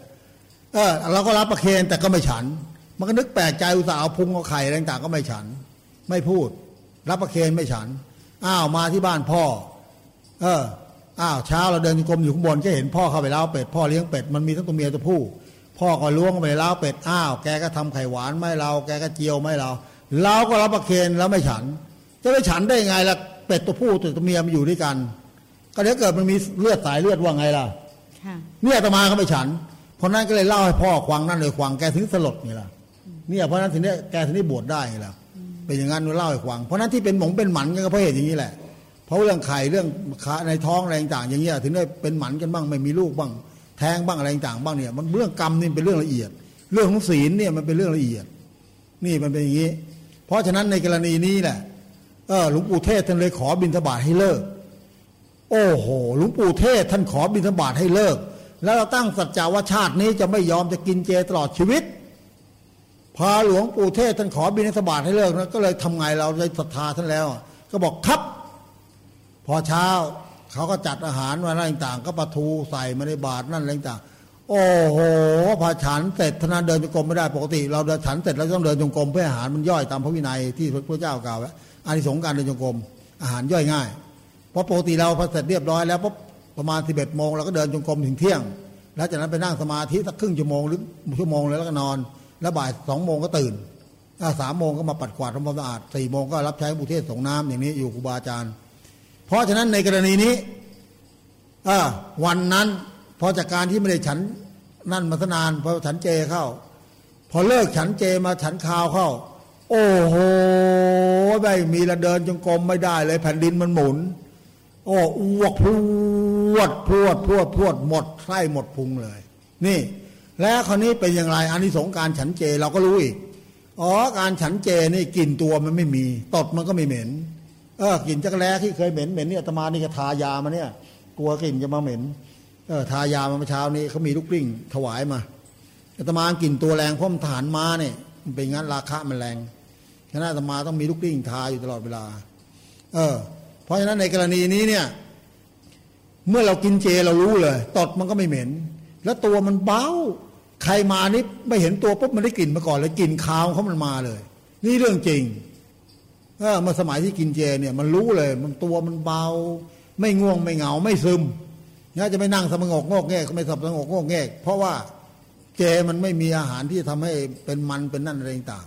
เออเราก็รับประเคนแต่ก็ไม่ฉัน มันก็นึกแปลกใจอุตส่าห์เอาพุงเอาไข่อะไรต่างก็ไม่ฉัน ไม่พูด รับประเคนไม่ฉันอ้าวมาที่บ้านพ่อ เอออ้าวเช้าเราเดินกรมอยู่ข้างบนก็เห็นพ่อเข้าไปเล้าเป็ดพ่อเลี้ยงเป็ดมันมีทั้งตัวเมียตัวผู้ พ่อก็ล้วงไปเล้าเป็ดอ้าว แกก็ทำไข่หวานไม่เรา แกก็เจียวไม่เราเราก็รับประเคนแล้วไม่ฉัน จะไปฉันได้ไงล่ะเป็ดตัวผู้ตัวตัวเมียมันอยู่ด้วยกัน ก็เดี๋ยวเกิดมันมีเลือดสายเลือดว่าไงล่ะเนี่ยตมาก็ไม่ฉันเพราะนั้นก็เลยเล่าให้พ่อควังนั่นเลยควังแกถึงสลดนี่ล่ะเนี่ยเพราะนั้นถึงได้แกถึงได้บวชได้ไงล่ะเป็นอย่างนั้นเล่าให้ควังเพราะนั้นที่เป็นหมงเป็นหมันก็เพราะเหตุอย่างนี้แหละเพราะเรื่องไข่เรื่องขาในท้องอะไรต่างอย่างเงี้ยถึงได้เป็นหมันกันบ้างไม่มีลูกบ้าง แท้งบ้างอะไรต่างบ้างเนี่ย มันเรื่องกรรมนี่เป็นเรื่องละเอียด เรื่องของศีลเนี่ยมันเป็นเรื่องละเอียด นี่มันเป็นอย่างนี้ เพราะฉะนั้นในกรณีนี้แหละเออหลวงปู่เทศท่านเลยขอบิณฑบาตให้เลิก โอ้โหหลวงปู่เทศท่านขอบิณฑบาตให้เลิก แล้วเราตั้งสัจจาว่าชาตินี้จะไม่ยอมจะกินเจตลอดชีวิตพอหลวงปู่เทศท่านขอบิณฑบาตให้เลิกนะก็เลยทำไงเราได้ศรัทธาท่านแล้ว ก็บอกครับ พอเช้า เขาก็จัดอาหารมาอะไรต่างก็ปลาทูใส่มาในบาตรนั่นอะไรต่างโอ้โหพอฉันเสร็จทนาเดินจงกรมไม่ได้ปกติ เราเดินฉันเสร็จแล้วต้องเดินจงกรมเพื่ออาหารมันย่อยตามพระวินัยที่พระเจ้ากล่าวไว้อานิสงส์การเดินจงกรมอาหารย่อยง่ายเพราะปกติเราพอเสร็จเรียบร้อยแล้วปุ๊บประมาณสิบเอ็ดโมงเราก็เดินจงกรมถึงเที่ยง แล้วจากนั้นไปนั่งสมาธิสักครึ่งชั่วโมงหรือชั่วโมงแล้วก็นอน แล้วบ่ายสองโมงก็ตื่นถ้าสามโมงก็มาปัดกวาดทำความสะอาดสี่โมงก็รับใช้บุเทศส่งน้ำอย่างนี้อยู่ครูบาอาจารย์ เพราะฉะนั้นในกรณีนี้อวันนั้นพอจากการที่ไม่ได้ฉันนั่นมาสนานพอฉันเจเข้า พอเลิกฉันเจมาฉันคาวเข้า โอ้โหไม่มีละเดินจงกรมไม่ได้เลย แผ่นดินมันหมุน โอ้อวกพรวดพรวดพรวดพรวดหมดไส้หมดพุงเลย นี่ แล้วคราวนี้เป็นอย่างไรอานิสงส์การฉันเจเราก็รู้อีกอ๋อการฉันเจนี่กลิ่นตัวมันไม่มี ตดมันก็ไม่เหม็น เออกลิ่นจักรแร้ที่เคยเหม็นเหม็นเนี่ยอาตมานี่ก็ทายามาเนี่ย กลัวกลิ่นจะมาเหม็นเออทายามาเมื่อเช้านี้เขามีลูกกลิ้งถวายมาอาตมากลิ่นตัวแรงเพราะมันทหารม้าเนี่ยมันเป็นงั้นราคามันแรงฉะนั้นอาตมาต้องมีลูกกลิ้งทาอยู่ตลอดเวลา เออ เพราะฉะนั้นในกรณีนี้เนี่ย เมื่อเรากินเจเรารู้เลยตดมันก็ไม่เหม็น แล้วตัวมันเบาใครมานี่ไม่เห็นตัวปุ๊บมันได้กลิ่นมาก่อนเลยกลิ่นคาวเขามันมาเลย นี่เรื่องจริง เออมาสมัยที่กินเจเนี่ยมันรู้เลย มันตัวมันเบา ไม่ง่วงไม่เหงาไม่ซึมเนี่ยจะไม่นั่งสมงกงกแงกไม่สมงกงกแงกเพราะว่าเจมันไม่มีอาหารที่ทำให้เป็นมันเป็นนั่นอะไรต่าง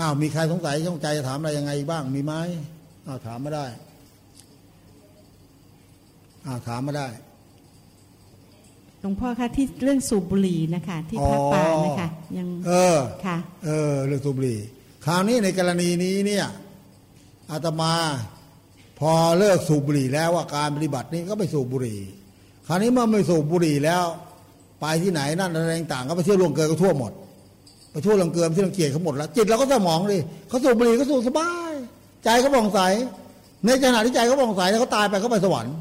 อ้าวมีใครสงสัยสงใจจะถามอะไรยังไงบ้างมีไหมอ้าวถามมาได้อ้าวถามมาได้หลวงพ่อคะที่เรื่องสูบบุหรี่นะคะ ที่พระป่านะคะยัง เออค่ะ เออ เรื่องสูบบุหรี่ คราวนี้ในกรณีนี้เนี่ยอาตมาพอเลิกสูบบุหรี่แล้วว่าการปฏิบัตินี้ก็ไปสูบบุหรี่ คราวนี้เมื่อไม่สูบบุหรี่แล้ว ไปที่ไหนนั่นอะไรต่างก็ไปเที่ยวล่วงเกินเขาทั่วหมด ไปทั่วล่วงเกินที่ล่วงเกินเขาหมดแล้วจิตเราก็เศร้าหมองดิเขาสูบบุหรี่ก็สูบสบาย ใจเขาผ่องใส ในขณะที่ใจเขาผ่องใสแล้วเขาตายไปเขาไปสวรรค์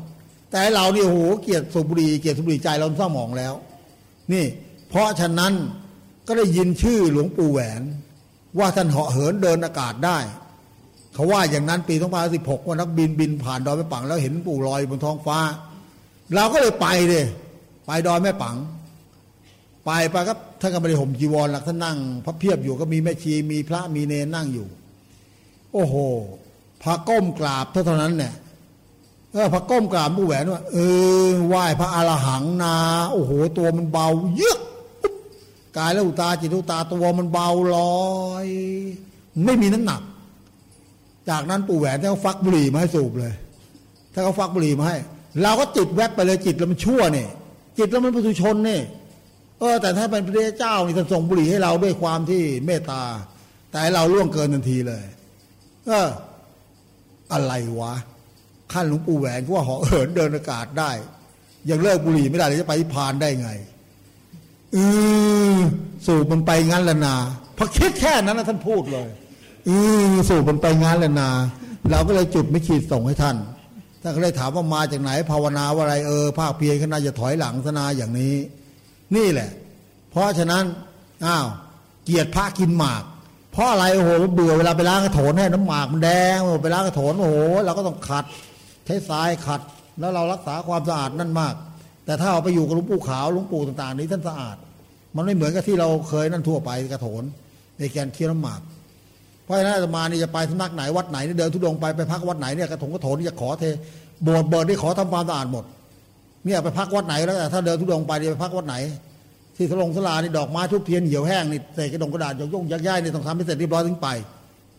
แต่เราเนี่ยโหเกลียดสูบบุหรี่เกลียดสูบบุหรี่ใจเราเศร้าหมองแล้ว นี่ เพราะฉะนั้นก็ได้ยินชื่อหลวงปู่แหวน ว่าท่านเหาะเหินเดินอากาศได้ เขาว่าอย่างนั้นปี2016ว่านักบินบินผ่านดอยแม่ปัง แล้วเห็นปู่ลอยบนท้องฟ้า เราก็เลยไปเลยไปดอยแม่ปัง ไปไปครับท่านก็ไม่ได้ห่มจีวรหลักท่านนั่งพระเพียบอยู่ก็มีแม่ชีมีพระมีเนรนั่งอยู่ โอ้โหพระก้มกราบเท่านั้นเนี่ยเออพระก้มกราบผู้แหวนว่าเออไหว้พระอรหังนา โอ้โห ตัวมันเบาเยือะปุ๊บ กายและอุตาจิตุตาตัวมันเบาลอย ไม่มีน้ำหนัก จากนั้นปู่แหวนท่านก็ฟักบุหรี่มาให้สูบเลย ถ้าเขาฟักบุหรี่มาให้ เราก็จิตแวบไปเลยจิตเรามันชั่วเนี่ยจิตเรามันปุถุชนเนี่ยเออ แต่ถ้าเป็นพระเจ้านี่ท่านส่งบุหรี่ให้เราด้วยความที่เมตตา แต่เราล่วงเกินทันทีเลย เออ อะไรวะขั้นหลวงปู่แหวนก็ว่าหาะเหินเดินอากาศได้ ยังเลิกบุหรี่ไม่ได้เลยจะไปพานได้ไง เออสูบมันไปงั้นละนาพอคิดแค่นั้นนะท่านพูดเลยเออสูบมันไปงั้นละนา เราก็เลยจุดไม่ขีดส่งให้ท่านท่านก็เลยถามว่ามาจากไหน ภาวนาว่าอะไรเออภาคเพียรขนาจะถอยหลังสนาอย่างนี้ นี่แหละ เพราะฉะนั้นอ้าวเกียรติพระกินหมากเพราะอะไรโอ้โหเบื่อเวลาไปล้างกระโถนให้น้ำหมากมันแดงไปล้างกระโถนโอ้โหเราก็ต้องขัดใช้ทรายขัด แล้วเรารักษาความสะอาดนั่นมาก แต่ถ้าเอาไปอยู่กับหลวงปู่ขาวหลวงปู่ต่างๆ นี้ท่านสะอาด มันไม่เหมือนกับที่เราเคยนั่นทั่วไปกระโถนในแกนเคี้ยวน้ำหมากเพราะฉะนั้นอาตมานี่จะไปสำนักไหนวัดไหนเดินทุดงไปไปพักวัดไหนเนี่ยกระถงกระโถนนี่จะขอเทโบสถ์เบิร์ดได้ขอทำความสะอาดหมดเนี่ยไปพักวัดไหนแล้วแต่ถ้าเดินทุดงไปไปพักวัดไหน ที่สลงสลานี่ดอกไม้ทุบเทียนเหี่ยวแห้งนี่ใส่กระดงกระดาษยกย่งยักย้ายนี่ต้องทำให้เสร็จเรียบร้อยถึงไป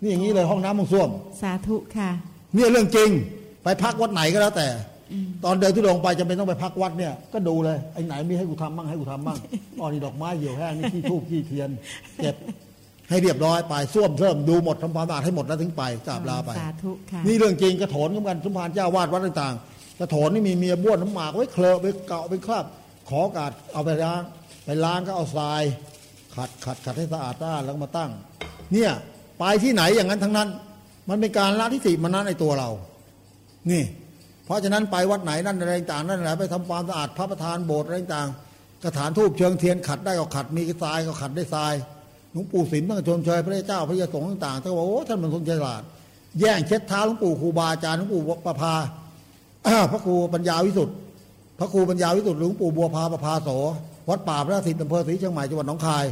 นี่อย่างนี้เลยห้องน้ำห้องส้วม สาธุค่ะ เนี่ยเรื่องจริง ไปพักวัดไหนก็แล้วแต่ ตอนเดินทุดงไปจำเป็นต้องไปพักวัดเนี่ยก็ดูเลยไอ้ไหนมีให้กูทำบ้างให้กูทำบ้างอ๋อนี่ดอกไม้เหี่ยวแห้งนี่ขี้ทูบขี้เทียนเก็บให้เรียบร้อยไปส้วมเริ่มดูหมดทำความสะอาดให้หมดแล้วถึงไปกราบลาไปสาธุค่ะนี่เรื่องจริงกระโถนเหมือนกันสมภารเจ้าวาดวัดต่างๆกระโถนนี่มีเมียบ้วนน้ำหมากไว้เคลอะไว้เกาไว้คราบขอโอกาสเอาไปล้าง ไปล้างก็เอาทราย ขัดขัดขัดให้สะอาดสะอาดแล้วก็มาตั้ง เนี่ยไปที่ไหนอย่างนั้นทั้งนั้น มันเป็นการละทิฏฐิมันนั้นในตัวเรา นี่ เพราะฉะนั้นไปวัดไหนนั่นอะไรต่างนั่นแหละไปทำความสะอาดพระประธานโบสถ์อะไรต่างกระถานทูบเชิงเทียนขัดได้ก็ขัดมีทรายก็ขัดได้ทรายหลวงปู่ศิลป์ท่านชมเชยพระเจ้าพระยาสงฆ์ต่างๆท่านบอกโอ้ท่านมันทรงฉลาด แย่งเช็ดเท้าหลวงปู่ครูบาอาจารย์หลวงปู่ประภาพระครูปัญญาวิสุทธ์พระครูปัญญาวิสุทธ์หลวงปู่บัวพาประภาโสวัดป่าพระสิทธิ์อำเภอศรีเชียงใหม่จังหวัดหนองคาย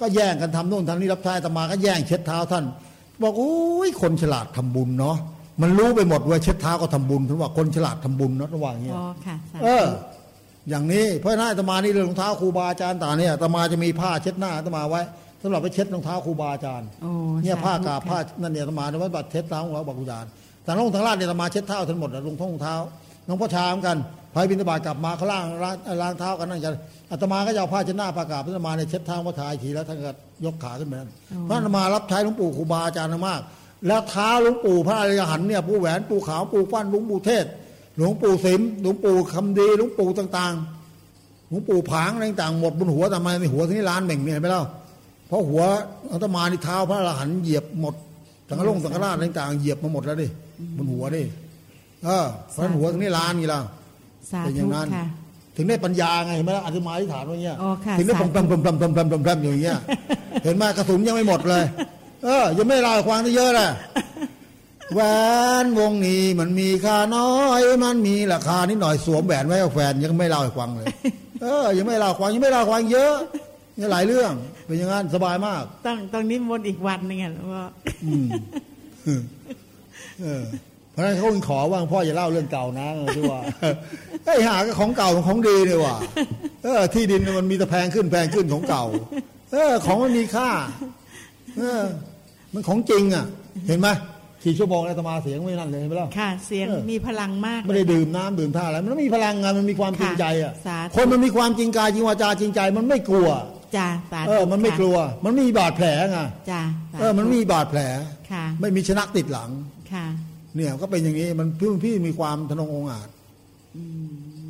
ก็แย่งกันทำนู่นทำนี่รับใช้ตมาก็แย่งเช็ดเท้าท่าน บอกโอ้ยคนฉลาดทำบุญเนาะ มันรู้ไปหมดว่าเช็ดเท้าก็ทำบุญถึงว่าคนฉลาดทำบุญเนาะระหว่างเงี้ยอ๋อค่ะสาธุเออ อย่างนี้เพราะฉะนั้นอาตมานี่เรื่องรองเท้าครูบาอาจารย์ต่างเนี่ยอาตมาจะมีผ้าเช็ดหน้าอาตมาไว้สำหรับไปเช็ดรองเท้าครูบาอาจารย์โอ้เนี่ยสธุผ้ากาบค่ะผ้านั่นเนี่ยอาตมาเนี่ยไว้บัดเช็ดเท้าของเราบักกุญาณแต่ลงทางลาดเนี่ยอาตมาเช็ดเท้าทั้งหมดอะลงท้องรองเท้าน้องพ่อชามกันพายบินตบาตกลับมาเขาล่างล้างล้างเท้ากันนั่นกันอาตมาก็จะเอาผ้าเช็ดหน้าผ้ากาบอาตมาเนี่ยเช็ดเท้าพระทายทีแล้วท่านก็ยกขาขึ้นไปนั่นเพราะอาตมารับใช้หลวงปู่ครูบาอาจารย์มาก แล้วเท้าหลวงปู่พระอริยหันต์เนี่ยปู่แหวนปู่ขาวปู่ฟันหลวงปู่เทศ หลวงปู่สิมหลวงปู่คำดีหลวงปู่ต่าง ๆ หลวงปู่ผางอะไรต่างๆหมดบนหัวทำไมในหัวที่ล้านเบ่งเนี่ยเห็นไหมเล่าเพราะหัวอาตมานี่เท้าพระอรหันต์เหยียบหมดสังฆลงสังฆราชอะไรต่างๆเหยียบมาหมดแล้วดิบนหัวดิเออเพราะฉะนั้นหัวที่นี่ล้านนี่แล้วสาเป็นอธุย่างนั้นค่ะถึงได้ปัญญาไงเห็นไหมล่ะอธิมาอธิษฐานว่าเงี้ยอ๋อค่ะถึงได้สาปธุมปมปมปมปมปมปมปมอยู่อย่างเงี้ยเห็นไหมกระสุนยังไม่หมดเลย เออยังไม่ลายความได้เยอะเลยแหวนวงนี้มันมีค่าน้อย มันมีราคานิดหน่อยสวมแหวนไว้กับแฟนยังไม่เล่าให้ฟังเลย เออ ยังไม่เล่าความยังไม่เล่าความเยอะยังหลายเรื่อง เป็นอย่างนั้นสบายมาก ต้องต้องนิมนต์อีกวันหนึงอะหลวงพ่ออืมเออเพราะฉะนั้นเขาขอว่าพ่ออย่าเล่าเรื่องเก่านะเออที่ว่าไอ้หาก็ของเก่าของดีเนี่ยว่ะเออ ที่ดินมันมีแต่แพงขึ้นแพงขึ้นของเก่า เออ ของมันมีค่า เออ มันของจริงอะ เห็นไหมสี่ชั่วโมงแล้วอาตมาเสียงไม่นั่นเลยเห็นไหมล่ะค่ะ เสียงเออมีพลังมาก ไม่ได้ดื่มน้ำดื่มท่าอะไร มันมีพลังงานมันมีความจริงใจอะสาธุคนมันมีความจริงกายจริงวาจาจริงใจ มันไม่กลัวจ้าสาธุเออ มันไม่ค่ะกลัว มันไม่มีบาดแผลไงจ้าสาธุเออ มันไม่มีบาดแผลค่ะ ไม่มีชนะติดหลังค่ะ เนี่ยก็เป็นอย่างนี้ มันพี่พี่มีความทะนงองอาจ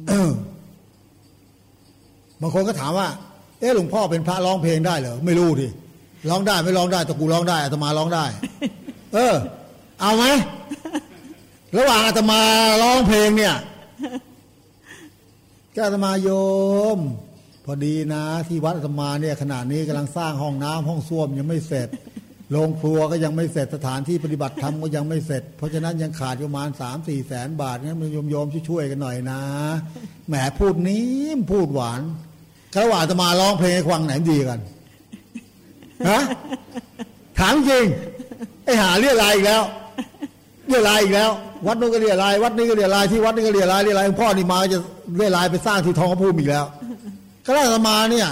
เออบางคนก็ถามว่า เอ๊ะหลวงพ่อเป็นพระร้องเพลงได้เหรอ ไม่รู้ดิ ร้องได้ไม่ร้องได้แต่กูร้องได้อาตมาร้องได้ เออ เอาไหมระหว่างอาตมาร้องเพลงเนี่ยก็อาตมาโยม พอดีนะที่วัดอาตมาเนี่ยขณะนี้กำลังสร้างห้องน้ำห้องส้วมยังไม่เสร็จโรงครัวก็ยังไม่เสร็จสถานที่ปฏิบัติธรรมก็ยังไม่เสร็จ เพราะฉะนั้นยังขาดอยู่ประมาณสามสี่แสนบาทงั้นโยมโยมช่วยๆกันหน่อยนะแหมพูดนิ่มพูดหวานกระหว่างอาตมาร้องเพลงให้ฟังไหนดีกัน ฮะถามจริงไอ้หาเรียรายอีกแล้วเรียรายอีกแล้ว วัดนู้นก็เรียรายวัดนี้ก็เรียรายที่วัดนี้ก็เรียรายเรียรายพ่อนี่มาจะเรียรายไปสร้างที่ทองพระภูมิอีกแล้วก็ได้อาตมาเนี่ย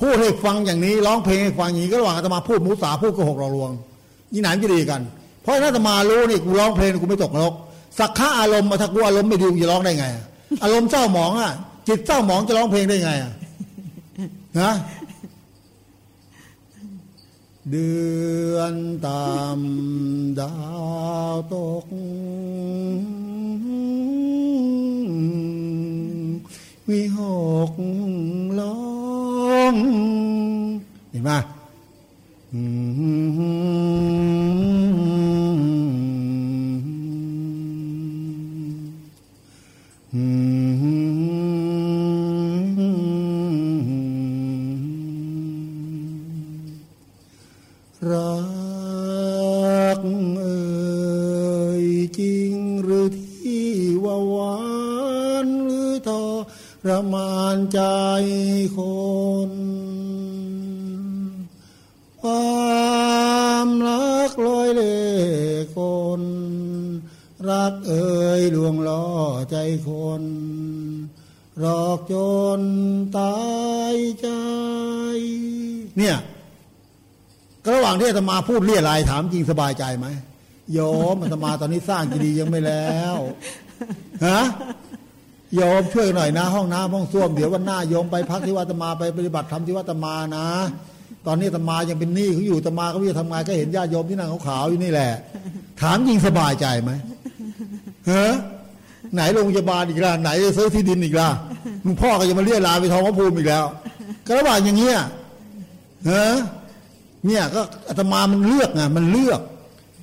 พูดให้ฟังอย่างนี้ร้องเพลงให้ฟังอย่างนี้ก็ระหว่างอาตมาพูดมุสาพูดโกหกหลอกลวงยี่ไหนมันจะดีกัน เพราะนั้นอาตมารู้นี่กูร้องเพลงกูไม่ตกนรกสักขะอารมณ์มาถ้ากูอารมณ์ไม่ดีกูจะร้องได้ไงอะอารมณ์เศร้าหมองอะจิตเศร้าหมองจะร้องเพลงได้ไงอะนะ เดือนตามดาวตก วิหกล้องเห็นไหม ประมานใจคนความรักลอยเล่คน รักเอ่ยลวงล่อใจคนหลอกจนตายใจ เนี่ยก็ระหว่างที่อาตมาพูดเรียรายถามจริงสบายใจไหมโยมอาตมาตอนนี้สร้างกีดียังไม่แล้วฮะ โยมช่วยหน่อยนะ ห้องน้ำห้องส้วมเดี๋ยววันหน้าโยมไปพักที่วัดอาตมาไปปฏิบัติธรรมที่วัดอาตมานะ ตอนนี้ตมายังเป็นหนี้เขาอยู่ตมาก็ไม่จะทำไงก็เห็นญาติโยมที่นั่งขาวๆอยู่นี่แหละ ถามจริงสบายใจไหมเฮะไหนโรงพยาบาลอีกล่ะไหนจะซื้อที่ดินอีกล่ะหลวงพ่อก็จะมาเรียกลาไปทองพระภูมิอีกแล้ว ก็ระหว่างอย่างเงี้ยเฮะเนี่ยก็อาตมามันเลือกไงมันเลือก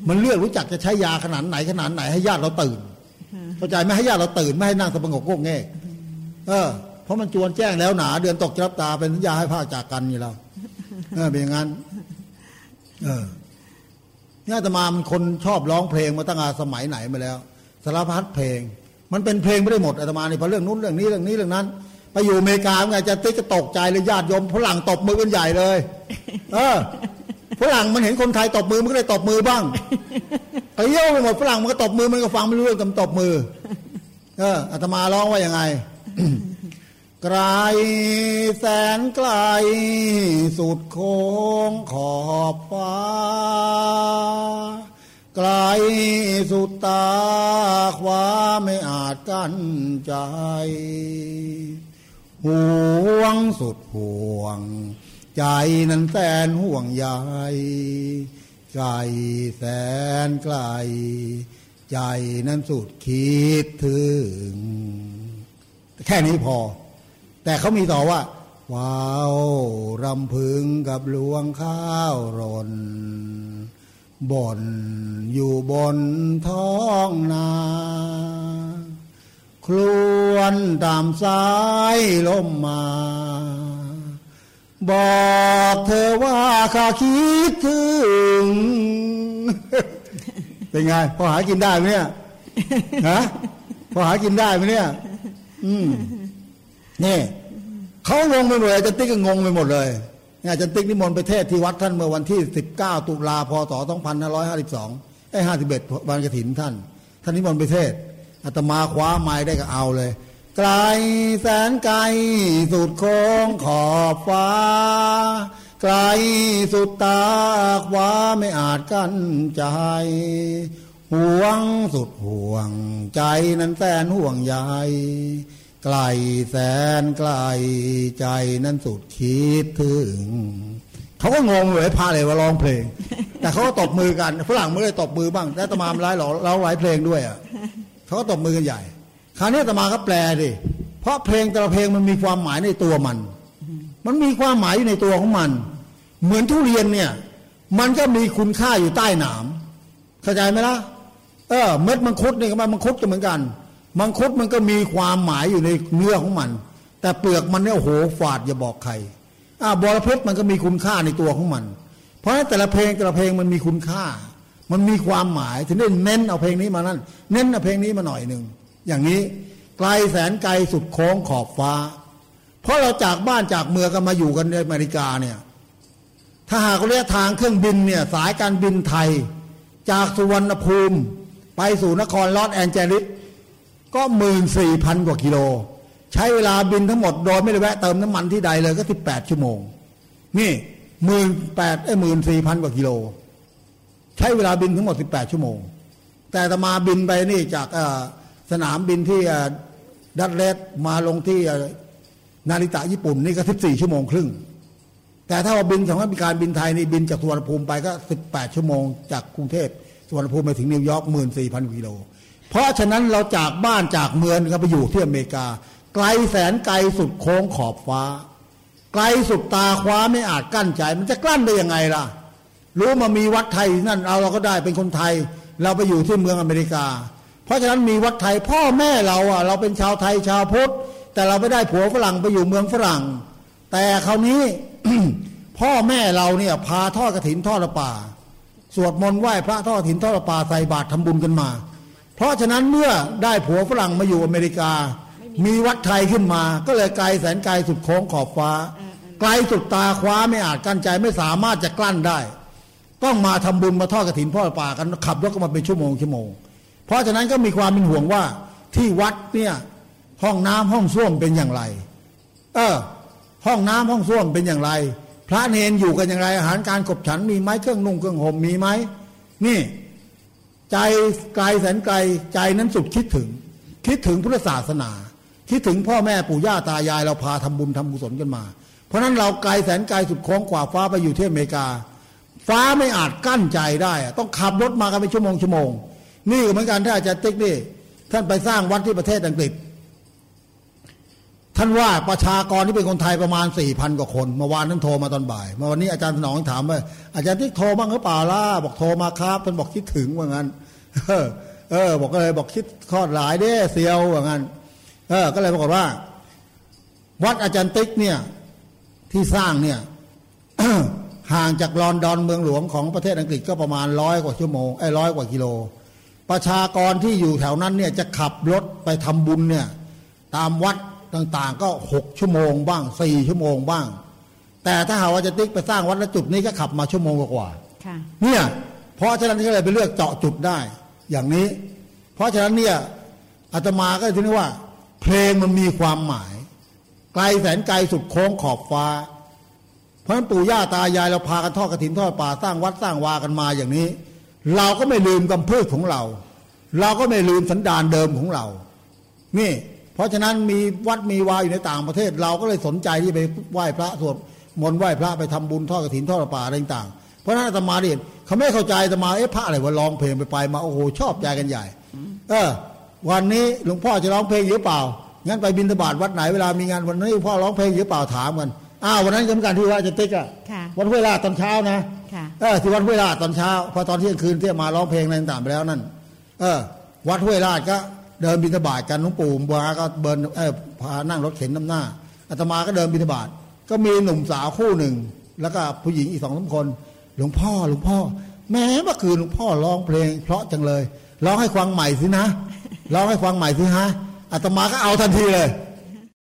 มันเลือกรู้จักจะใช้ยาขนาดไหนขนาดไหนให้ญาติเราตื่น เข้าใจไหมให้ญาติเราตื่นไม่ให้นั่งสะบงกโก้งแง่เออ เพราะมันจวนแจ้งแล้วหนา เดือนตกจะรับตาเป็นสัญญาให้ภาคจากกันนี่เราเออเป็นอย่างนั้น เออนี่อาตมามันคนชอบร้องเพลงมาตั้งแต่สมัยไหนมาแล้วสารพัดเพลง มันเป็นเพลงไม่ได้หมดอาตมาในพอเรื่องนู้นเรื่องนี้เรื่องนี้เรื่องนั้นไปอยู่อเมริกาไงจะติ๊กก็ตกใจเลยญาติโยมฝรั่งตบมือกันใหญ่เลย เออ ฝรั่งมันเห็นคนไทยตบมือมันก็เลยตบมือบ้างไอ้เยี่ยวไปหมดฝรั่งมันก็ตบมือมันก็ฟังไม่รู้เรื่องกับตบมือ เอออาตมาร้องว่ายังไง ไกลแสนไกล สุดโค้งขอบฟ้า ไกลสุดตาขวาไม่อาจกั้นใจ ห่วงสุดห่วง ใจนั้นแสนห่วงใยไกลแสนไกล ใจนั้นสุดคิดถึง แค่นี้พอ แต่เขามีต่อว่าว้าวรำพึงกับหลวงข้าวรนบ่นอยู่บนท้องนาครวนตามสายลมมา บอกเธอว่าข้าคิดถึง เป็นไง พอหากินได้ไหมเนี่ยฮะพอหากินได้ไหมเนี่ย อืมนี่เขางงไปหมดเลยอาจารย์ติ๊กก็งงไปหมดเลยเนี่ยอาจารย์ติ๊กนิมนต์ไปเทศที่วัดท่านเมื่อวันที่ 19 ตุลาพศ2552ไอ้51วันกฐินท่าน ท่านนิมนต์ไปเทศอาตมาคว้าไม้ได้ก็เอาเลย ไกลแสนไกลสุดโค้งขอบฟ้า ไกลสุดตาขวาไม่อาจกั้นใจ ห่วงสุดห่วงใจนั้นแสนห่วงใยไกลแสนไกลใจนั้นสุดคิดถึง เขาก็งงเลยพาเลยว่าร้องเพลง แต่เขาก็ตบมือกันฝรั่งไม่ได้ตบมือบ้างแต่ตมามร้ายหรอเราหลายเพลงด้วยอะเขาก็ตบมือกันใหญ่ คราวนี้ตมาก็แปลดิเพราะเพลงแต่ละเพลงมันมีความหมายในตัวมัน มันมีความหมายอยู่ในตัวของมัน เหมือนทุเรียนเนี่ย มันก็มีคุณค่าอยู่ใต้หนามเข้าใจไหมล่ะเออเม็ดมังคุดนี่ก็มันมังคุดก็เหมือนกัน มังคุดมันก็มีความหมายอยู่ในเนื้อของมัน แต่เปลือกมันเนี่ยโหฝาดอย่าบอกใครอ่าบอระเพ็ดมันก็มีคุณค่าในตัวของมัน เพราะฉะนั้นแต่ละเพลงแต่ละเพลงมันมีคุณค่า มันมีความหมายถึงได้เน้นเอาเพลงนี้มานั่นเน้นเอาเพลงนี้มาหน่อยหนึ่ง อย่างนี้ไกลแสนไกลสุดโค้งขอบฟ้า เพราะเราจากบ้านจากเมืองกันมาอยู่กันในอเมริกาเนี่ยถ้าหากระยะทางเครื่องบินเนี่ยสายการบินไทย จากสุวรรณภูมิ ไปสู่นครลอสแอนเจลิสก็หมื่นสี่พันกว่ากิโล ใช้เวลาบินทั้งหมดโดยไม่ได้แวะเติมน้ำมันที่ใดเลยก็สิบแปดชั่วโมง นี่หมื่นแปดไอ้หมื่นสี่พันกว่ากิโล ใช้เวลาบินทั้งหมดสิบแปดชั่วโมง แต่ตมาบินไปนี่จากเอ่อ สนามบินที่ดัตเลสมาลงที่นาริตะญี่ปุ่นนี่ก็สิบสี่ชั่วโมงครึ่ง แต่ถ้าว่าบินของการบินไทยนี่บินจากสุวรรณภูมิไปก็18ชั่วโมง จากกรุงเทพสุวรรณภูมิไปถึงนิวยอร์ก14,000กิโล เพราะฉะนั้นเราจากบ้านจากเมืองก็ไปอยู่ที่อเมริกา ไกลแสนไกลสุดโค้งขอบฟ้า ไกลสุดตาคว้าไม่อาจกั้นใจ มันจะกลั้นได้ยังไงล่ะ รู้มามีวัดไทยนั่นเอาเราก็ได้เป็นคนไทย เราไปอยู่ที่เมืองอเมริกา ราะฉะนั้นมีวัดไทยพ่อแม่เราอะ เราเป็นชาวไทยชาวพุทธแต่เราไม่ได้ผัวฝรั่งไปอยู่เมืองฝรั่ง แต่คราวนี้พ่อแม่เราเนี่ยพาทอดกระถินทอดละป่า สวดมนต์ไหว้พระทอดกระถินทอดละป่าใส่บาตรทำบุญกันมา เพราะฉะนั้นเมื่อได้ผัวฝรั่งมาอยู่อเมริกา มีวัดไทยขึ้นมา ก็เลยไกลแสนไกลสุดโค้งขอบฟ้า ไกลสุดตาคว้าไม่อาจกั้นใจไม่สามารถจะกลั้นได้ ต้องมาทำบุญมาทอดกระถินทอละป่ากันขับรถก็มาเป็นชั่วโมงชั่วโมง เพราะฉะนั้นก็มีความเป็นห่วงว่าที่วัดเนี่ยห้องน้ำห้องส้วมเป็นอย่างไร เออ ห้องน้ำห้องส้วมเป็นอย่างไร พระเนนอยู่กันอย่างไร อาหารการขบฉันมีไหมเครื่องนุ่งเครื่องห่มมีไหมนี่ ใจไกลแสนไกลใจนั้นสุดคิดถึง คิดถึงพุทธศาสนา คิดถึงพ่อแม่ปู่ย่าตายายเราพาทำบุญทำกุศลกันมา เพราะฉะนั้นเราไกลแสนไกลสุดโค้งกว่าฟ้าไปอยู่ที่อเมริกา ฟ้าไม่อาจกั้นใจได้อะต้องขับรถมากันเป็นชั่วโมงชั่วโมง นี่ก็เหมือนกันถ้าอาจารย์ติ๊กนี่ ท่านไปสร้างวัดที่ประเทศอังกฤษ ท่านว่าประชากรที่เป็นคนไทยประมาณสี่พันกว่าคนเมื่อวานท่านโทรมาตอนบ่ายเมื่อวันนี้อาจารย์สนองถามว่าอาจารย์ที่โทรบ้างหรือเปล่าล่ะบอกโทรมาครับท่านบอกคิดถึงว่างั้น เออ เออ บอกก็เลยบอกคิดคลอดหลายเด้เซียวว่างั้น เออ ก็เลยปรากฏว่า วัดอาจารย์ติ๊กเนี่ย ที่สร้างเนี่ยห่างจากลอนดอนเมืองหลวงของประเทศอังกฤษก็ประมาณร้อยกว่าชั่วโมงไอ้ร้อยกว่ากิโล ประชากรที่อยู่แถวนั้นเนี่ยจะขับรถไปทำบุญเนี่ยตามวัดต่างๆ ก็หกชั่วโมงบ้างสี่ชั่วโมงบ้าง แต่ถ้าหากว่าจะติ๊กไปสร้างวัดละจุดนี้ก็ขับมาชั่วโมงกว่าๆค่ะเนี่ยเพราะฉะนั้นก็เลยไปเลือกเจาะจุดได้ อย่างนี้ เพราะฉะนั้นเนี่ยอาตมาก็ถึงว่า เพลงมันมีความหมาย ไกลแสนไกลสุดโค้งขอบฟ้า เพราะฉะนั้นปู่ย่าตายายเราพากันทอดกระถินทอดป่าสร้างวัดสร้างวากันมาอย่างนี้ เราก็ไม่ลืมกำพืชของเรา เราก็ไม่ลืมสันดานเดิมของเรา นี่ เพราะฉะนั้นมีวัดมีวาอยู่ในต่างประเทศ เราก็เลยสนใจที่ไปไหว้พระสวดมนต์ไหว้พระไปทำบุญทอดกระถินทอดป่าอะไรต่างๆเพราะฉะนั้นอาตมาเนี่ยเขาไม่เข้าใจอาตมาเอ๊ะพระอะไรวะร้องเพลงไปไปมาโอ้โหชอบใจกันใหญ่ เออ วันนี้หลวงพ่อจะร้องเพลงหรือเปล่างั้นไปบิณฑบาตวัดไหนเวลามีงานวันนี้พ่อร้องเพลงหรือเปล่าถามกัน อ้าววันนั้นก็เหมือนกันที่ว่าจะติ๊กอะค่ะวันห้วยลาดตอนเช้านะค่ะเออที่วัดห้วยลาดตอนเช้า พอตอนเที่ยงคืนที่มาร้องเพลงอะไรต่างๆไปแล้วนั่น เออ วัดห้วยลาดก็เดินบิณฑบาตกันหลวงปู่บัวก็เบินเออพานั่งรถเข็นน้ำหน้าอาตมาก็เดินบิณฑบาตก็มีหนุ่มสาวคู่หนึ่ง แล้วก็ผู้หญิงอีกสองสามคน หลวงพ่อหลวงพ่อ แม้เมื่อคืนหลวงพ่อร้องเพลง เพราะจังเลยร้องให้ฟังใหม่สินะร้องให้ฟังใหม่สิฮะอาตมาก็เอาทันทีเลย